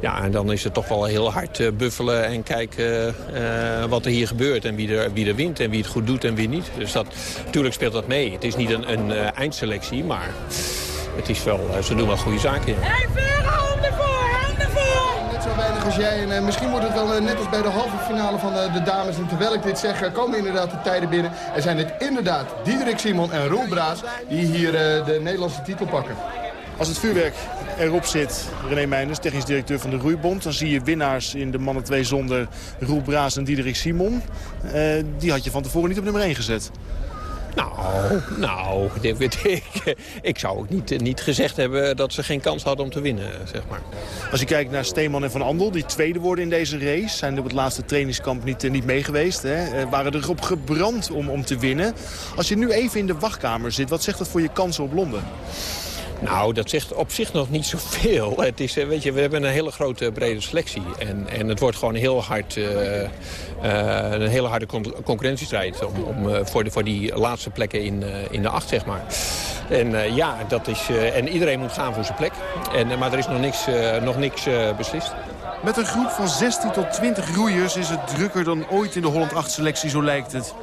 Ja, en dan is het toch wel heel hard uh, buffelen en kijken uh, wat er hier gebeurt. En wie er, wie er wint en wie het goed doet en wie niet. Dus dat, natuurlijk speelt dat mee. Het is niet een, een uh, eindselectie, maar het is wel, ze doen wel goede zaken. Hey, Vera, handen voor, handen voor! Net zo weinig als jij. En uh, misschien wordt het wel uh, net als bij de halve finale van uh, de dames. En terwijl ik dit zeg, komen inderdaad de tijden binnen. Er zijn het inderdaad Diederik Simon en Roel Braas die hier de Nederlandse titel pakken. Als het vuurwerk erop zit, René Meijners, technisch directeur van de Roeibond... dan zie je winnaars in de mannen 2 zonder Roel Braas en Diederik Simon. die had je van tevoren niet op nummer 1 gezet. Nou, nou ik, ik zou ook niet, niet gezegd hebben dat ze geen kans hadden om te winnen, zeg maar. Als je kijkt naar Steeman en Van Andel, die tweede worden in deze race... zijn op het laatste trainingskamp niet, niet mee geweest. Hè. Waren erop gebrand om, om te winnen. Als je nu even in de wachtkamer zit, wat zegt dat voor je kansen op Londen? Nou, dat zegt op zich nog niet zoveel. Het is, weet je, we hebben een hele grote brede selectie. En, en het wordt gewoon heel hard, uh, uh, een hele harde con concurrentiestrijd... Om, om, voor, de, voor die laatste plekken in, in de acht, zeg maar. En ja, dat is, en iedereen moet gaan voor zijn plek. En, maar er is nog niks, nog niks beslist. Met een groep van 16 tot 20 roeiers is het drukker dan ooit in de Holland 8-selectie, zo lijkt het.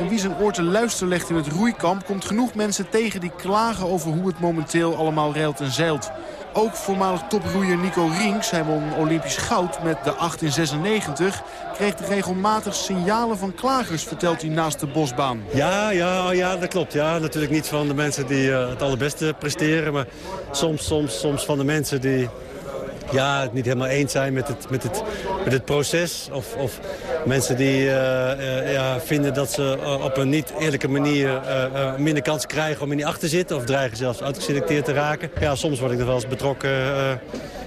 En wie zijn oor te luisteren legt in het roeikamp... komt genoeg mensen tegen die klagen over hoe het momenteel allemaal reilt en zeilt. Ook voormalig toproeier Nico Rinks, hij won Olympisch goud met de 8 in 96... kreeg regelmatig signalen van klagers, vertelt hij naast de bosbaan. Ja, ja, ja dat klopt. Ja, natuurlijk niet van de mensen die uh, het allerbeste presteren... maar soms, soms, soms van de mensen die ja, het niet helemaal eens zijn met het, met het, met het proces. Of, of mensen die uh, uh, ja, vinden dat ze op een niet eerlijke manier minder kans krijgen om in die achter te zitten. Of dreigen zelfs uitgeselecteerd te raken. Ja, soms word ik nog wel eens betrokken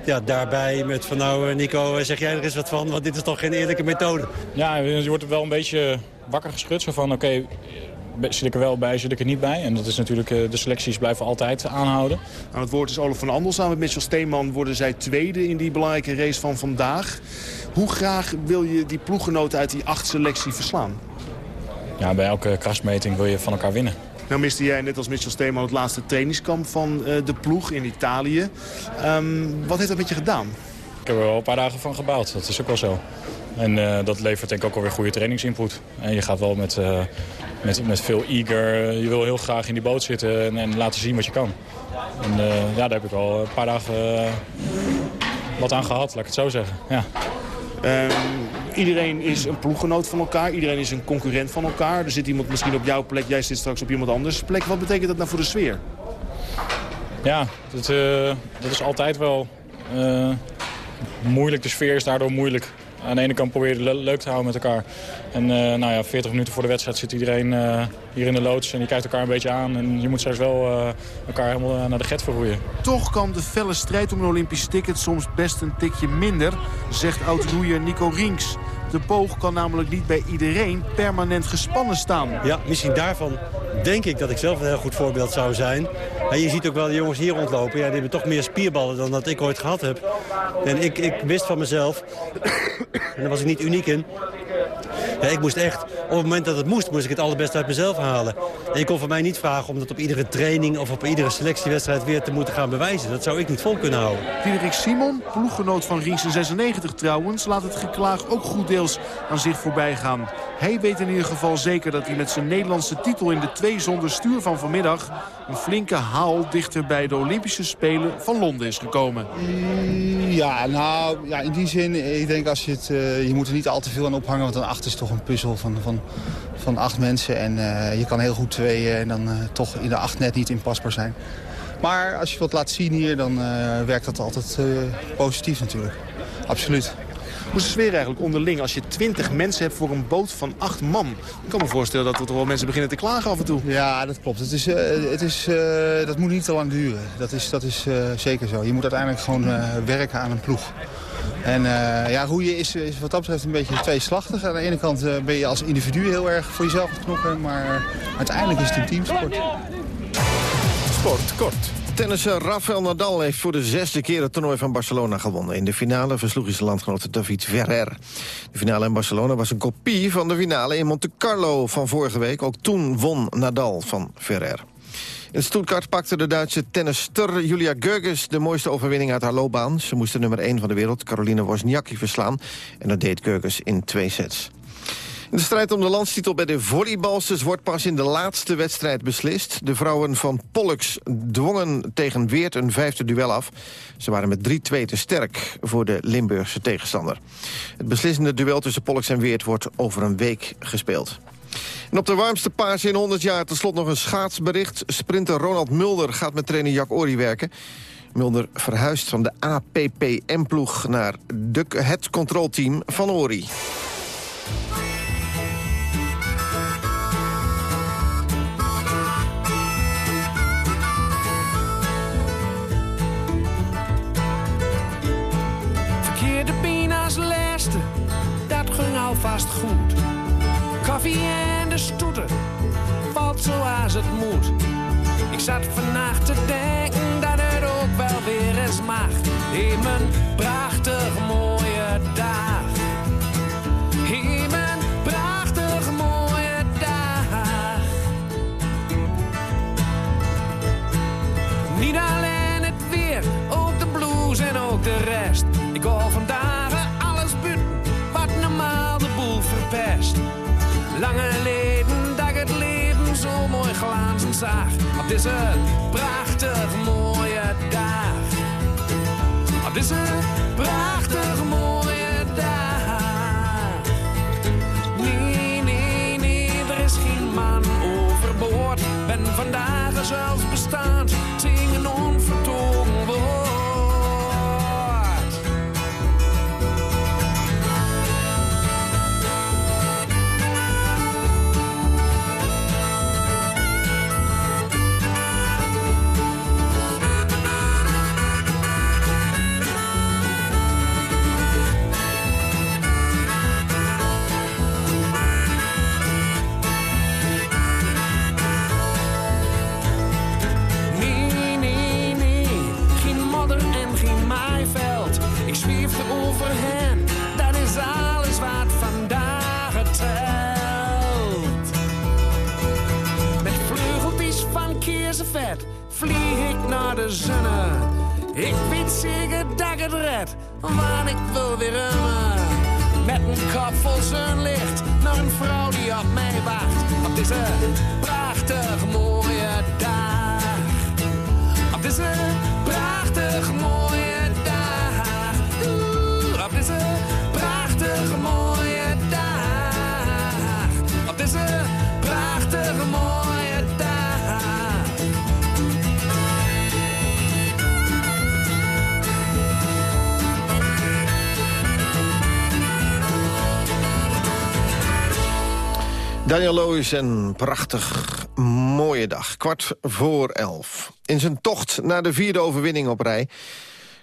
ja, daarbij met van nou Nico, zeg jij er eens wat van? Want dit is toch geen eerlijke methode. Ja, je wordt wel een beetje wakker geschud. Van oké, zit ik er wel bij, zit ik er niet bij. En dat is natuurlijk, de selecties blijven altijd aanhouden. Aan het woord is Olaf van Andel. Samen met Mitchell Steeman worden zij tweede in die belangrijke race van vandaag. Hoe graag wil je die ploeggenoten uit die acht selectie verslaan? Ja, bij elke krasmeting wil je van elkaar winnen. Nou miste jij net als Mitchell Steeman het laatste trainingskamp van uh, de ploeg in Italië. Um, wat heeft dat met je gedaan? Ik heb er wel een paar dagen van gebouwd, dat is ook wel zo. En uh, dat levert denk ik ook alweer goede trainingsinput. En je gaat wel met, uh, met, met veel eager, je wil heel graag in die boot zitten en, en laten zien wat je kan. En uh, ja, daar heb ik al een paar dagen wat aan gehad, laat ik het zo zeggen. Ja. Um, iedereen is een ploeggenoot van elkaar. Iedereen is een concurrent van elkaar. Er zit iemand misschien op jouw plek. Jij zit straks op iemand anders plek. Wat betekent dat nou voor de sfeer? Ja, dat, dat is altijd wel moeilijk. De sfeer is daardoor moeilijk. Aan de ene kant probeer je het leuk te houden met elkaar. En nou ja, 40 minuten voor de wedstrijd zit iedereen hier in de loods. En je kijkt elkaar een beetje aan. En je moet zelfs wel elkaar helemaal naar de get verroeien. Toch kan de felle strijd om een Olympische ticket soms best een tikje minder, zegt oud-roeier Nico Rinks. De boog kan namelijk niet bij iedereen permanent gespannen staan. Ja, misschien daarvan denk ik dat ik zelf een heel goed voorbeeld zou zijn. En je ziet ook wel de jongens hier rondlopen. Ja, die hebben toch meer spierballen dan dat ik ooit gehad heb. En ik, ik wist van mezelf, en daar was ik niet uniek in... Ja, ik moest echt, op het moment dat het moest, moest ik het allerbeste uit mezelf halen. En je kon van mij niet vragen om dat op iedere training of op iedere selectiewedstrijd weer te moeten gaan bewijzen. Dat zou ik niet vol kunnen houden. Diederik Simon, ploeggenoot van Rinsen 96 trouwens, laat het geklaag ook goed deels aan zich voorbij gaan. Hij weet in ieder geval zeker dat hij met zijn Nederlandse titel in de twee zonder stuur van vanmiddag een flinke haal dichter bij de Olympische Spelen van Londen is gekomen. Ja, nou, ja, in die zin, ik denk als je het, uh, je moet er niet al te veel aan ophangen, want een acht is toch een puzzel van, van, van acht mensen. En uh, je kan heel goed tweeën en dan uh, toch in de acht net niet inpasbaar zijn. Maar als je wat laat zien hier, dan werkt dat altijd positief natuurlijk. Absoluut. Hoe is de sfeer eigenlijk onderling als je twintig mensen hebt voor een boot van acht man? Ik kan me voorstellen dat er toch wel mensen beginnen te klagen af en toe. Ja, dat klopt. Het is, uh, het is, uh, dat moet niet te lang duren. Dat is, dat is uh, zeker zo. Je moet uiteindelijk gewoon werken aan een ploeg. En ja, roeien is, is wat dat betreft een beetje tweeslachtig. Aan de ene kant ben je als individu heel erg voor jezelf aan het knokken. Maar uiteindelijk is het een teamsport. Sport kort. Tennisser Rafael Nadal heeft voor de zesde keer het toernooi van Barcelona gewonnen. In de finale versloeg hij zijn landgenoot David Ferrer. De finale in Barcelona was een kopie van de finale in Monte Carlo van vorige week. Ook toen won Nadal van Ferrer. In Stuttgart pakte de Duitse tennister Julia Gerges de mooiste overwinning uit haar loopbaan. Ze moest de nummer 1 van de wereld, Caroline Wozniacki, verslaan. En dat deed Gerges in twee sets. De strijd om de landstitel bij de volleybalsters wordt pas in de laatste wedstrijd beslist. De vrouwen van Pollux dwongen tegen Weert een vijfde duel af. Ze waren met 3-2 te sterk voor de Limburgse tegenstander. Het beslissende duel tussen Pollux en Weert wordt over een week gespeeld. En op de warmste paas in 100 jaar tot nog een schaatsbericht. Sprinter Ronald Mulder gaat met trainer Jack Ori werken. Mulder verhuist van de APPM-ploeg naar de, het controlteam van Ori. Vast goed. Koffie en de stoeten valt zoals het moet. Ik zat vannacht te denken dat het ook wel weer eens mag. In mijn prachtig mooie dag. In mijn prachtig mooie dag. Niet alleen het weer, ook de blues en ook de rest. Ik hoor vandaag Lange leden dat het leven zo mooi glazen zag. Op deze prachtig mooie dag. Op deze prachtig mooie dag. Nee, nee, nee, er is geen man overboord. Ben vandaag zelfs bestaand, Daniel Loos en prachtig mooie dag. Kwart voor elf. In zijn tocht naar de vierde overwinning op rij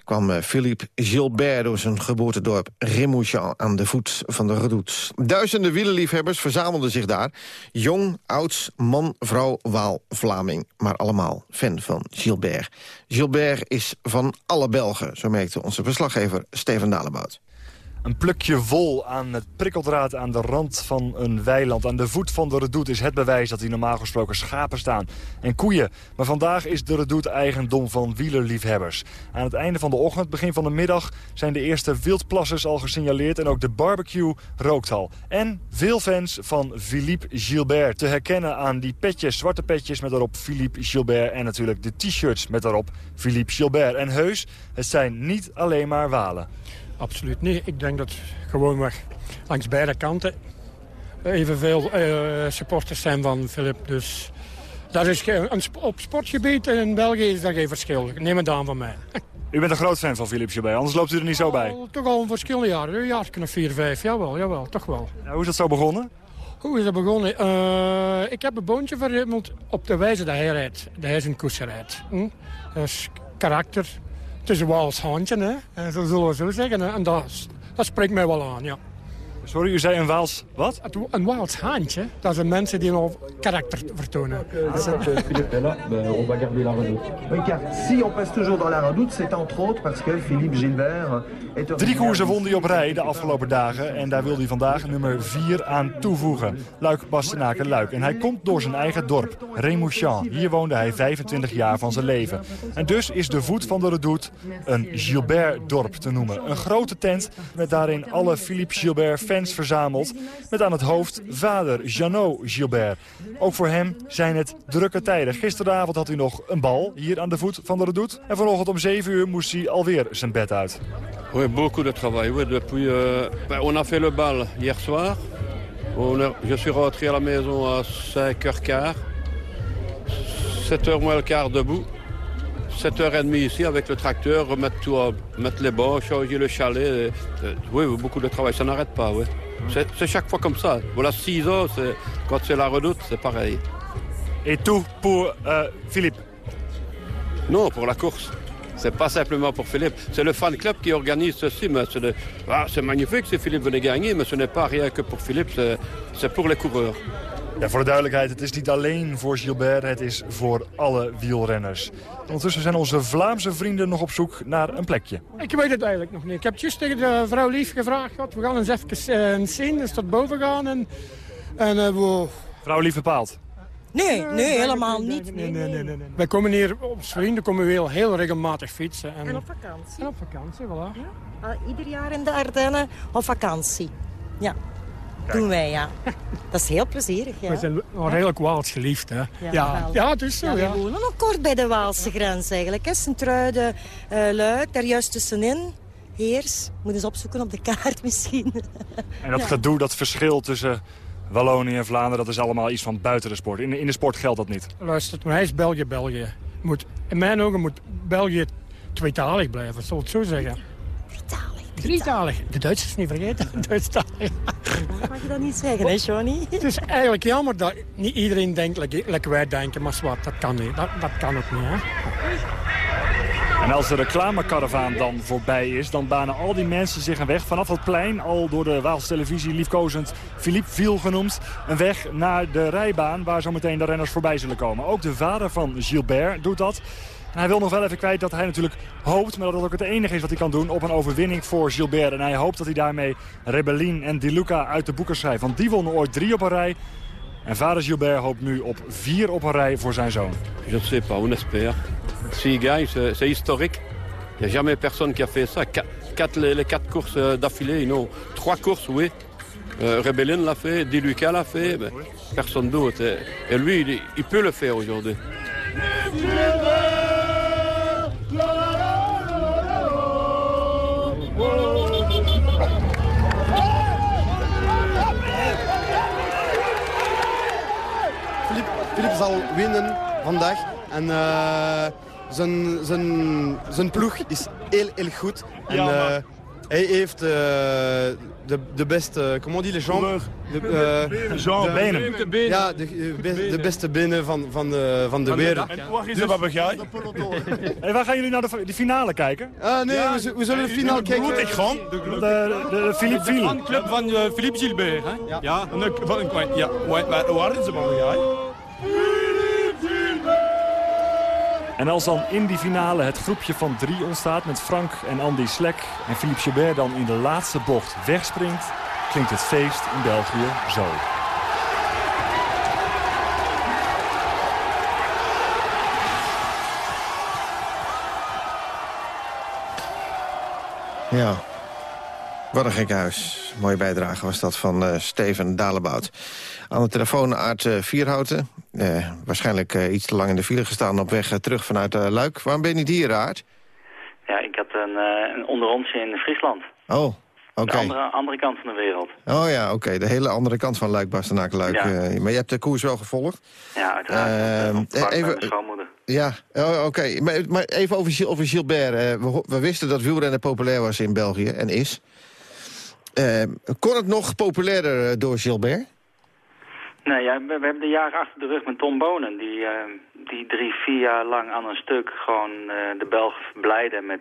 kwam eh, Philippe Gilbert door zijn geboortedorp Remouchan aan de voet van de Redoute. Duizenden wielerliefhebbers verzamelden zich daar. Jong, ouds, man, vrouw, Waal, Vlaming. Maar allemaal fan van Gilbert. Gilbert is van alle Belgen, zo merkte onze verslaggever Steven Dalebout. Een plukje wol aan het prikkeldraad aan de rand van een weiland. Aan de voet van de redoute is het bewijs dat hier normaal gesproken schapen staan. En koeien. Maar vandaag is de redoute eigendom van wielerliefhebbers. Aan het einde van de ochtend, begin van de middag... zijn de eerste wildplassers al gesignaleerd. En ook de barbecue rookt al. En veel fans van Philippe Gilbert. Te herkennen aan die petjes, zwarte petjes met daarop Philippe Gilbert. En natuurlijk de t-shirts met daarop Philippe Gilbert. En heus, het zijn niet alleen maar walen. Absoluut niet. Ik denk dat gewoon langs beide kanten evenveel uh, supporters zijn van Philip. Dus dat is een, op sportgebied in België is daar geen verschil. Neem het aan van mij. U bent een groot fan van Philippe Gilbert, anders loopt u er niet zo bij. Al, toch al een verschillende jaren. Een jaar kunnen vier, vijf. Jawel, jawel, toch wel. Ja, hoe is dat zo begonnen? Hoe is dat begonnen? Uh, ik heb een boontje verrimmeld op de wijze dat hij rijdt. Dat hij zijn koers rijdt. Hm? Dat is karakter, het is een Waals handje, hè? En zo zullen we zo zeggen. En dat, dat spreekt mij wel aan, ja. Sorry, u zei een Waals wat? Een Waals haantje. Dat zijn mensen die nog karakter vertonen. Philippe est là, on va garder la redoute. Oui, car si on passe toujours dans la redoute, c'est entre autres parce que Philippe Gilbert est... Drie koersen won hij op rij de afgelopen dagen. En daar wil hij vandaag nummer 4 aan toevoegen. Luik Bastenaken Luik. En hij komt door zijn eigen dorp, Remouchan. Hier woonde hij 25 jaar van zijn leven. En dus is de voet van de redoute een Gilbert-dorp te noemen. Een grote tent met daarin alle Philippe Gilbert verzameld... met aan het hoofd vader Jeannot Gilbert. Ook voor hem zijn het drukke tijden. Gisteravond had hij nog een bal hier aan de voet van de redoute. En vanochtend om 7 uur moest hij alweer zijn bed uit. Oui, beaucoup de travail. Oui, depuis, euh, on a fait le bal hier soir. Je suis rentré à la maison à 5h15. 7h moins le quart debout. 7h30 ici avec le tracteur, remettre tout, mettre les bancs, changer le chalet. Oui, beaucoup de travail, ça n'arrête pas. Oui. C'est chaque fois comme ça. Voilà, 6 ans, quand c'est la redoute, c'est pareil. Et tout pour euh, Philippe? Non, pour la course. C'est pas simplement pour Philippe. C'est le fan club qui organise ceci. Mais c'est ah, magnifique si Philippe venait gagner, mais ce n'est pas rien que pour Philippe, c'est pour les coureurs. Ja, voor de duidelijkheid, het is niet alleen voor Gilbert, het is voor alle wielrenners. Ondertussen zijn onze Vlaamse vrienden nog op zoek naar een plekje. Ik weet het eigenlijk nog niet. Ik heb juist tegen de vrouw Lief gevraagd, we gaan eens even zien, dus tot boven gaan. En, en uh, we... Vrouw Lief bepaalt? Nee, nee, helemaal niet. Nee, nee, nee, nee, nee. Wij komen hier, als vrienden komen we heel, heel regelmatig fietsen. En, en op vakantie. En op vakantie, voilà. Ja? Uh, ieder jaar in de Ardennen op vakantie. Ja. Doen wij, ja. Dat is heel plezierig, ja. We zijn redelijk Waals geliefd, hè. Ja, ja. het is zo, ja. We wonen nog kort bij de Waalse grens, eigenlijk. Hè. Sint-Truiden, uh, Luik, daar juist tussenin. Heers, moet eens opzoeken op de kaart misschien. En dat gedoe, dat verschil tussen Wallonië en Vlaanderen... dat is allemaal iets van buiten de sport. In de, in de sport geldt dat niet. Luister, hij is België, België. Moet, in mijn ogen moet België tweetalig blijven, zal ik het zo zeggen. Drietalig. De Duitsers niet vergeten. Duitsstalig. Dat mag je dat niet zeggen, hè, Johnny? Het is eigenlijk jammer dat niet iedereen denkt, lekker wij denken, maar zwart, dat kan niet. Dat, dat kan ook niet, hè. En als de reclamekaravaan dan voorbij is, dan banen al die mensen zich een weg vanaf het plein, al door de Waalse televisie liefkozend Philippe Viel genoemd, een weg naar de rijbaan waar zo meteen de renners voorbij zullen komen. Ook de vader van Gilbert doet dat. En hij wil nog wel even kwijt dat hij natuurlijk hoopt, maar dat dat ook het enige is wat hij kan doen, op een overwinning voor Gilbert. En hij hoopt dat hij daarmee Rebellin en Di Luca uit de boeken schrijft. Want die wonnen ooit drie op een rij. En vader Gilbert hoopt nu op vier op een rij voor zijn zoon. Je ne sais pas, on espère. C'est historique. Il n'y a jamais personne qui a fait ça. Quatre, les, quatre courses d'affilée, non. Trois courses, oui. Euh, Rebellin l'a fait, Di Luca l'a fait, personne d'autre. Et, lui, il peut le faire aujourd'hui. Zal winnen vandaag. En uh, zijn, zijn, zijn ploeg is heel, heel goed. En, ja, uh, maar, hij heeft uh, de, de beste, comment dit les jambes? De, uh, de, benen. Ja, de, de, beste benen van, van de, van de wereld. En waar is de papegaai? hey, waar gaan jullie naar de, de finale kijken? Ah nee, ja, we, we, zullen de finale kijken. De gewoon. De, de, de Philippe. De club van uh, Philippe Gilbert. Hè? Ja. Ja, van, ja. Waar, waar is de papegaai? En als dan in die finale het groepje van drie ontstaat met Frank en Andy Slek... en Philippe Gilbert dan in de laatste bocht wegspringt... klinkt het feest in België zo. Ja, wat een gek huis. Mooie bijdrage was dat van uh, Steven Dalebout. Aan de telefoon Aart uh, Vierhouten. Uh, waarschijnlijk iets te lang in de file gestaan op weg terug vanuit Luik. Waarom ben je niet hier, Aart? Ja, ik had een, een in Friesland. Oh, oké. Okay. De andere, andere kant van de wereld. Oh ja, oké. De hele andere kant van Luik, Bastenaken, Luik. Ja. maar je hebt de koers wel gevolgd? Ja, uiteraard. Uh, even, schoonmoeder. Ja, oh, oké. Maar, maar, even over, over Gilbert. We, we, wisten dat wielrennen populair was in België en is. Uh, kon het nog populairder eh, door Gilbert? Nee, ja, we, hebben de jaren achter de rug met Tom Bonen. Die, uh, die drie, vier jaar lang aan een stuk gewoon de Belgen verblijden met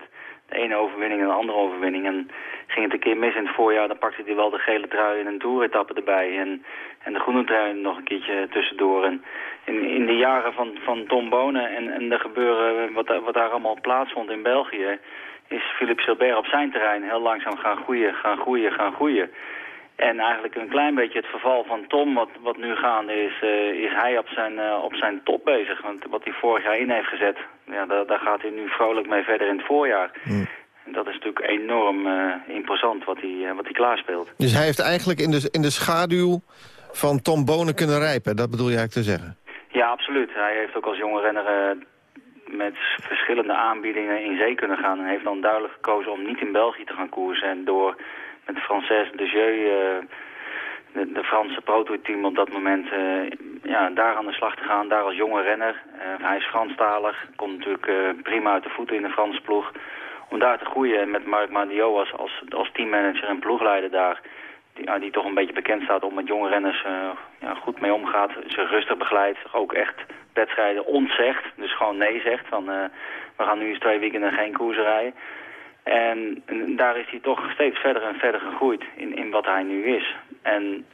de ene overwinning en de andere overwinning. En ging het een keer mis in het voorjaar, dan pakte hij wel de gele trui en een toeretappe erbij. En, en de groene trui nog een keertje tussendoor. En in, in de jaren van, van Tom Bonen en, en de gebeuren wat, wat daar allemaal plaatsvond in België is Philippe Gilbert op zijn terrein heel langzaam gaan groeien, gaan groeien, gaan groeien. En eigenlijk een klein beetje het verval van Tom, wat, wat nu gaande is, uh, is hij op zijn, uh, op zijn top bezig. Want wat hij vorig jaar in heeft gezet, ja, daar, daar gaat hij nu vrolijk mee verder in het voorjaar. Mm. En dat is natuurlijk enorm uh, imposant wat hij, wat hij klaarspeelt. Dus hij heeft eigenlijk in de, in de schaduw van Tom Bonen kunnen rijpen, dat bedoel je eigenlijk te zeggen? Ja, absoluut. Hij heeft ook als jonge renner met verschillende aanbiedingen in zee kunnen gaan. En heeft dan duidelijk gekozen om niet in België te gaan koersen. En door met de Française de Jeu, uh, de, Franse prototeam op dat moment, uh, ja, daar aan de slag te gaan. Daar als jonge renner. Uh, hij is Franstalig, komt natuurlijk prima uit de voeten in de Franse ploeg. Om daar te groeien en met Marc Madio als, als, teammanager en ploegleider daar... Die, die toch een beetje bekend staat om met jonge renners ja, goed mee omgaat. Ze rustig begeleidt, ook echt wedstrijden ontzegt. Dus gewoon nee zegt van uh, we gaan nu eens twee weekenden geen koersen rijden. En, daar is hij toch steeds verder en verder gegroeid in, in wat hij nu is. En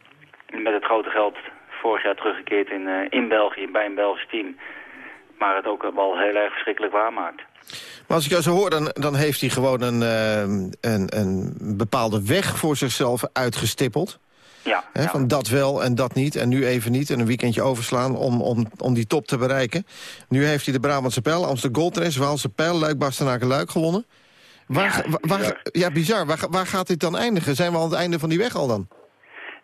met het grote geld vorig jaar teruggekeerd in, uh, in België bij een Belgisch team. Maar het ook wel heel erg verschrikkelijk waarmaakt. Maar als ik jou zo hoor, dan, dan heeft hij gewoon een, uh, een, een bepaalde weg voor zichzelf uitgestippeld. Ja, Van dat wel en dat niet en nu even niet en een weekendje overslaan om, om, om die top te bereiken. Nu heeft hij de Brabantse Pijl, Amsterdam Gold Race, Waalse Pijl, Luik, Bastenaken, Luik gewonnen. Waar, ja, waar, bizar. ja, bizar. Waar, waar gaat dit dan eindigen? Zijn we aan het einde van die weg al dan?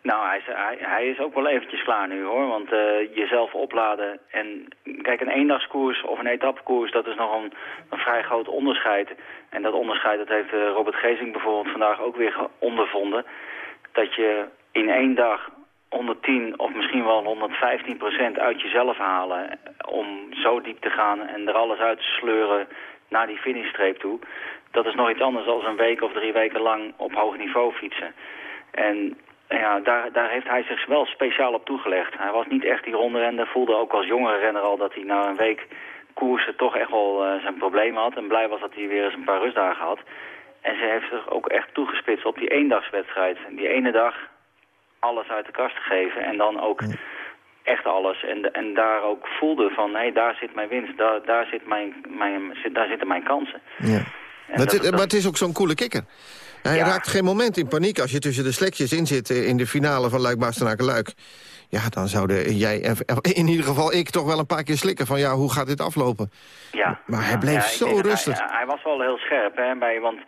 Nou, hij is, hij, hij is ook wel eventjes klaar nu hoor. Want uh, jezelf opladen en kijk, een eendagskoers of een etappekoers, dat is nog een, een vrij groot onderscheid. En dat onderscheid dat heeft uh, Robert Gezing bijvoorbeeld vandaag ook weer ondervonden. Dat je in één dag 110 of misschien wel 115 procent uit jezelf halen... om zo diep te gaan en er alles uit te sleuren naar die finishstreep toe... dat is nog iets anders dan een week of drie weken lang op hoog niveau fietsen. En ja, daar, daar heeft hij zich wel speciaal op toegelegd. Hij was niet echt die ronde voelde ook als jongere renner al dat hij na een week koersen toch echt wel uh, zijn problemen had. En blij was dat hij weer eens een paar rustdagen had. En ze heeft zich ook echt toegespitst op die eendagswedstrijd. Die ene dag alles uit de kast geven en dan ook echt alles. En, en daar ook voelde van, hé, hey, daar zit mijn winst, daar, daar, zit mijn, mijn, daar zitten mijn kansen. Ja. Dat, maar het is ook zo'n coole kikker. Hij raakt geen moment in paniek als je tussen de slekjes in zit... in de finale van Luik Bastenaken Luik. Ja, dan zouden jij, in ieder geval ik, toch wel een paar keer slikken... van ja, hoe gaat dit aflopen? Ja. Maar hij bleef zo rustig. Hij, hij, was wel heel scherp, hè, bij, want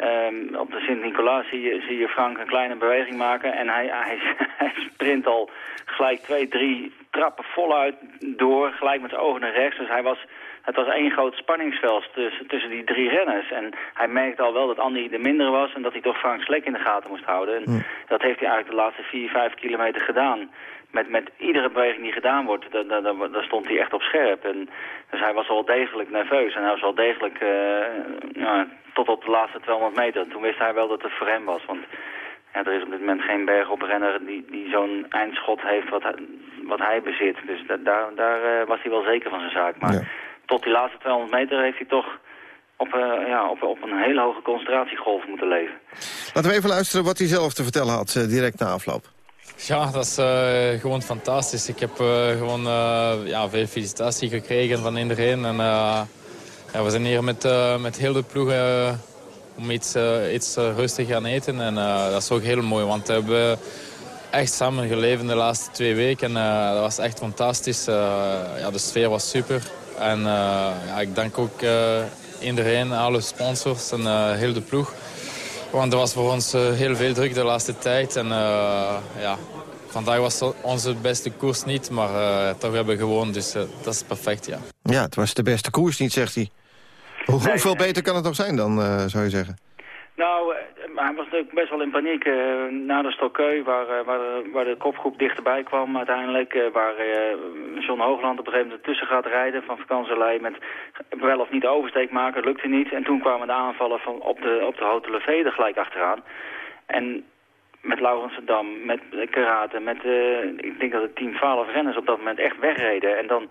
Um, op de Sint-Nicolaas zie je, zie je Frank een kleine beweging maken en hij, hij, hij sprint al gelijk twee, drie trappen voluit door, gelijk met zijn ogen naar rechts. Dus hij was, het was één groot spanningsveld tussen, tussen die drie renners. En hij merkte al wel dat Andy de mindere was en dat hij toch Frank Slek in de gaten moest houden. En dat heeft hij eigenlijk de laatste vier, vijf kilometer gedaan. Met, met iedere beweging die gedaan wordt, daar, stond hij echt op scherp. En, dus hij was wel degelijk nerveus en hij was wel degelijk uh, ja, tot op de laatste 200 meter. En toen wist hij wel dat het voor hem was, want ja, er is op dit moment geen berg op renner die, die zo'n eindschot heeft wat hij, wat hij bezit. Dus da, daar, daar uh, was hij wel zeker van zijn zaak. Maar ja. tot die laatste 200 meter heeft hij toch op, uh, ja, op, op een hele hoge concentratiegolf moeten leven. Laten we even luisteren wat hij zelf te vertellen had, direct na afloop. Ja, dat is uh, gewoon fantastisch. Ik heb gewoon ja, veel felicitatie gekregen van iedereen. En, ja, we zijn hier met, met heel de ploeg om iets, iets rustig gaan eten. En dat is ook heel mooi, want we hebben echt samen geleefd de laatste twee weken. En dat was echt fantastisch. ja, de sfeer was super. En ja, ik dank ook iedereen, alle sponsors en heel de ploeg. Want er was voor ons heel veel druk de laatste tijd. En ja, vandaag was onze beste koers niet, maar toch hebben we gewonnen. Dus dat is perfect, ja. Ja, het was de beste koers niet, zegt hij. Hoe, nee, hoeveel beter kan het nog zijn dan, uh, zou je zeggen? Nou, uh, hij was natuurlijk best wel in paniek uh, na de Stokkeu, waar, waar, waar, de kopgroep dichterbij kwam uiteindelijk. waar John Hoogland op een gegeven moment tussen gaat rijden van vakantielei met wel of niet oversteek maken, lukte niet. En toen kwamen de aanvallen van op de, op de Hotel er gelijk achteraan. En met Laurens Dam, met Karate, met, ik denk dat het team 12 renners op dat moment echt wegreden. En dan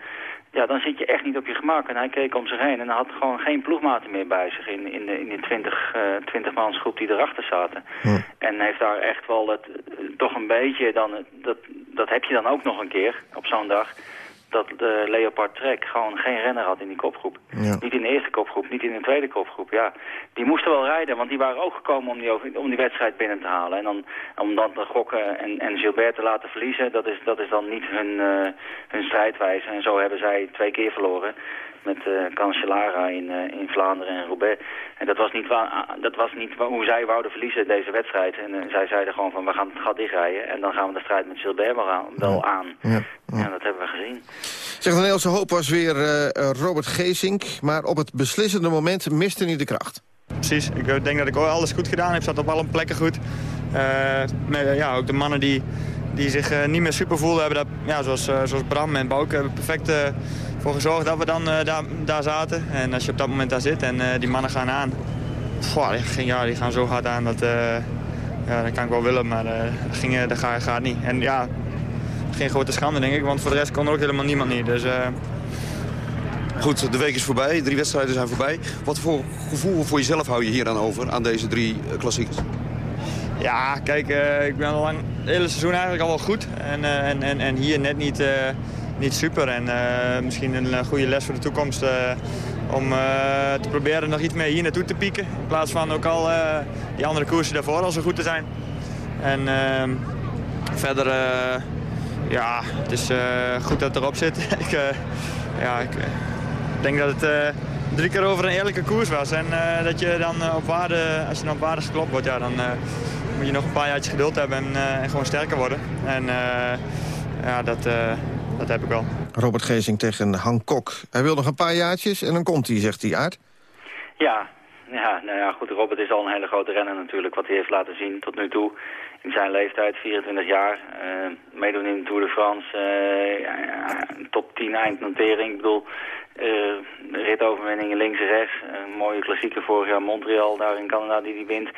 ja, dan zit je echt niet op je gemak. En hij keek om zich heen en hij had gewoon geen ploegmaten meer bij zich in, in, de, in die 20, uh, 20 mansgroep die erachter zaten. Hm. En heeft daar echt wel het, toch een beetje, dan, dat, dat heb je dan ook nog een keer op zo'n dag dat de Leopard Trek gewoon geen renner had in die kopgroep. Ja. Niet in de eerste kopgroep, niet in de tweede kopgroep. Ja, die moesten wel rijden, want die waren ook gekomen om die, om die wedstrijd binnen te halen. En dan, om dan te gokken en, en Gilbert te laten verliezen, dat is, dat is dan niet hun, uh, hun strijdwijze. En zo hebben zij twee keer verloren met uh, Cancellara in, uh, in Vlaanderen en Roubaix. En dat was niet, dat was niet hoe zij wouden verliezen deze wedstrijd. En uh, zij zeiden gewoon van we gaan het gat dichtrijden en dan gaan we de strijd met Gilbert wel aan. Wel aan. Ja, ja. Ja, dat hebben we gezien. Zeg, de Nederlandse hoop was weer Robert Geesink, maar op het beslissende moment miste hij de kracht. Precies, ik denk dat ik alles goed gedaan heb, zat op alle plekken goed. met, ja, ook de mannen die, die zich niet meer super voelden hebben, dat, ja, zoals, zoals Bram en Bouke, hebben perfect voor gezorgd dat we dan uh, daar, daar zaten. En als je op dat moment daar zit en uh, die mannen gaan aan. Die, ja, die gaan zo hard aan. Dat, uh, ja, dat kan ik wel willen, maar dat, ging, dat gaat, gaat niet. En ja, geen grote schande denk ik, want voor de rest kon er ook helemaal niemand niet. Dus, Goed, de week is voorbij, drie wedstrijden zijn voorbij. Wat voor gevoel voor jezelf hou je hier dan over aan deze drie klassiekers? Ja, kijk, ik ben al lang, het hele seizoen eigenlijk al wel goed. En, en, en, en hier net niet niet super. En misschien een goede les voor de toekomst om te proberen nog iets meer hier naartoe te pieken. In plaats van ook al die andere koersen daarvoor al zo goed te zijn. En ehm, verder, ja, het is goed dat het erop zit. ik, ja, ik denk dat het drie keer over een eerlijke koers was. En dat je dan op waarde, als je dan op waarde geklopt wordt, ja, dan moet je nog een paar jaartjes geduld hebben en, en gewoon sterker worden. En ja, dat, dat heb ik wel. Robert Gezing tegen Hancock. Hij wil nog een paar jaartjes en dan komt hij, zegt hij, Aard. Ja, ja, nou ja, goed, Robert is al een hele grote renner natuurlijk. Wat hij heeft laten zien tot nu toe in zijn leeftijd, 24 jaar. Uh, meedoen in de Tour de France, ja, top 10 eindnotering. Ik bedoel, uh, ritoverwinningen links en rechts. Een mooie klassieke vorig jaar Montreal, daar in Canada, die hij wint.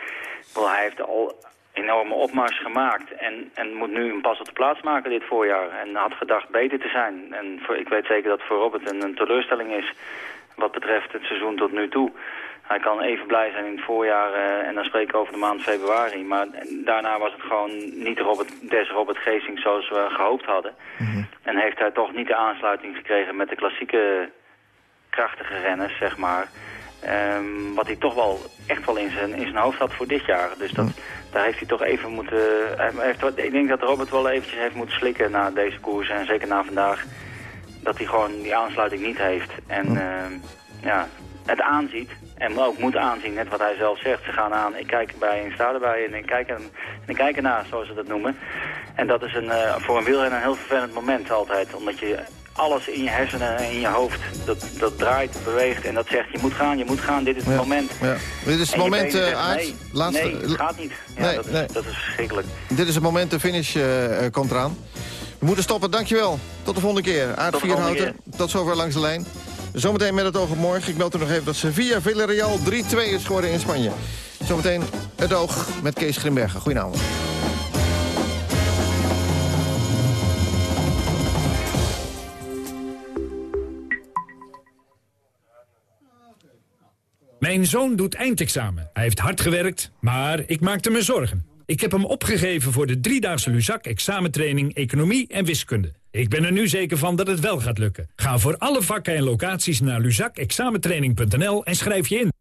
Bedoel, hij heeft al enorme opmars gemaakt en, en moet nu een pas op de plaats maken dit voorjaar. En had gedacht beter te zijn. En voor, ik weet zeker dat voor Robert een, een teleurstelling is wat betreft het seizoen tot nu toe. Hij kan even blij zijn in het voorjaar uh, en dan spreken we over de maand februari. Maar daarna was het gewoon niet Robert, des Robert Geesing zoals we gehoopt hadden. Mhm. En heeft hij toch niet de aansluiting gekregen met de klassieke krachtige renners, zeg maar. Um, wat hij toch wel echt wel in zijn, in zijn hoofd had voor dit jaar. Dus dat, daar heeft hij toch even moeten... Hij heeft, ik denk dat Robert wel eventjes heeft moeten slikken na deze koers. En zeker na vandaag. Dat hij gewoon die aansluiting niet heeft. En uh, ja, het aanziet. En ook moet aanzien, net wat hij zelf zegt. Ze gaan aan, ik kijk erbij en sta erbij en ik kijk, en ik kijk ernaar, zoals ze dat noemen. En dat is een, uh, voor een wielrenner een heel vervelend moment altijd. Omdat je alles in je hersenen en in je hoofd, dat, dat draait, beweegt en dat zegt je moet gaan, je moet gaan, dit is het moment. Ja. Dit is het moment, uh, nee, Laatste, nee, het gaat niet. Ja, Nee, dat, is, dat is verschrikkelijk. Dit is het moment, de finish eh, eh, komt eraan. We moeten stoppen, dankjewel. Tot de volgende keer. Aard Vierhouten, tot zover langs de lijn. Zometeen met het oog op morgen. Ik meld u nog even dat Sevilla Villarreal 3-2 is geworden in Spanje. Zometeen het oog met Kees Grimbergen. Goedenavond. Mijn zoon doet eindexamen. Hij heeft hard gewerkt, maar ik maakte me zorgen. Ik heb hem opgegeven voor de driedaagse Luzak examentraining Economie en Wiskunde. Ik ben er nu zeker van dat het wel gaat lukken. Ga voor alle vakken en locaties naar luzakexamentraining.nl en schrijf je in.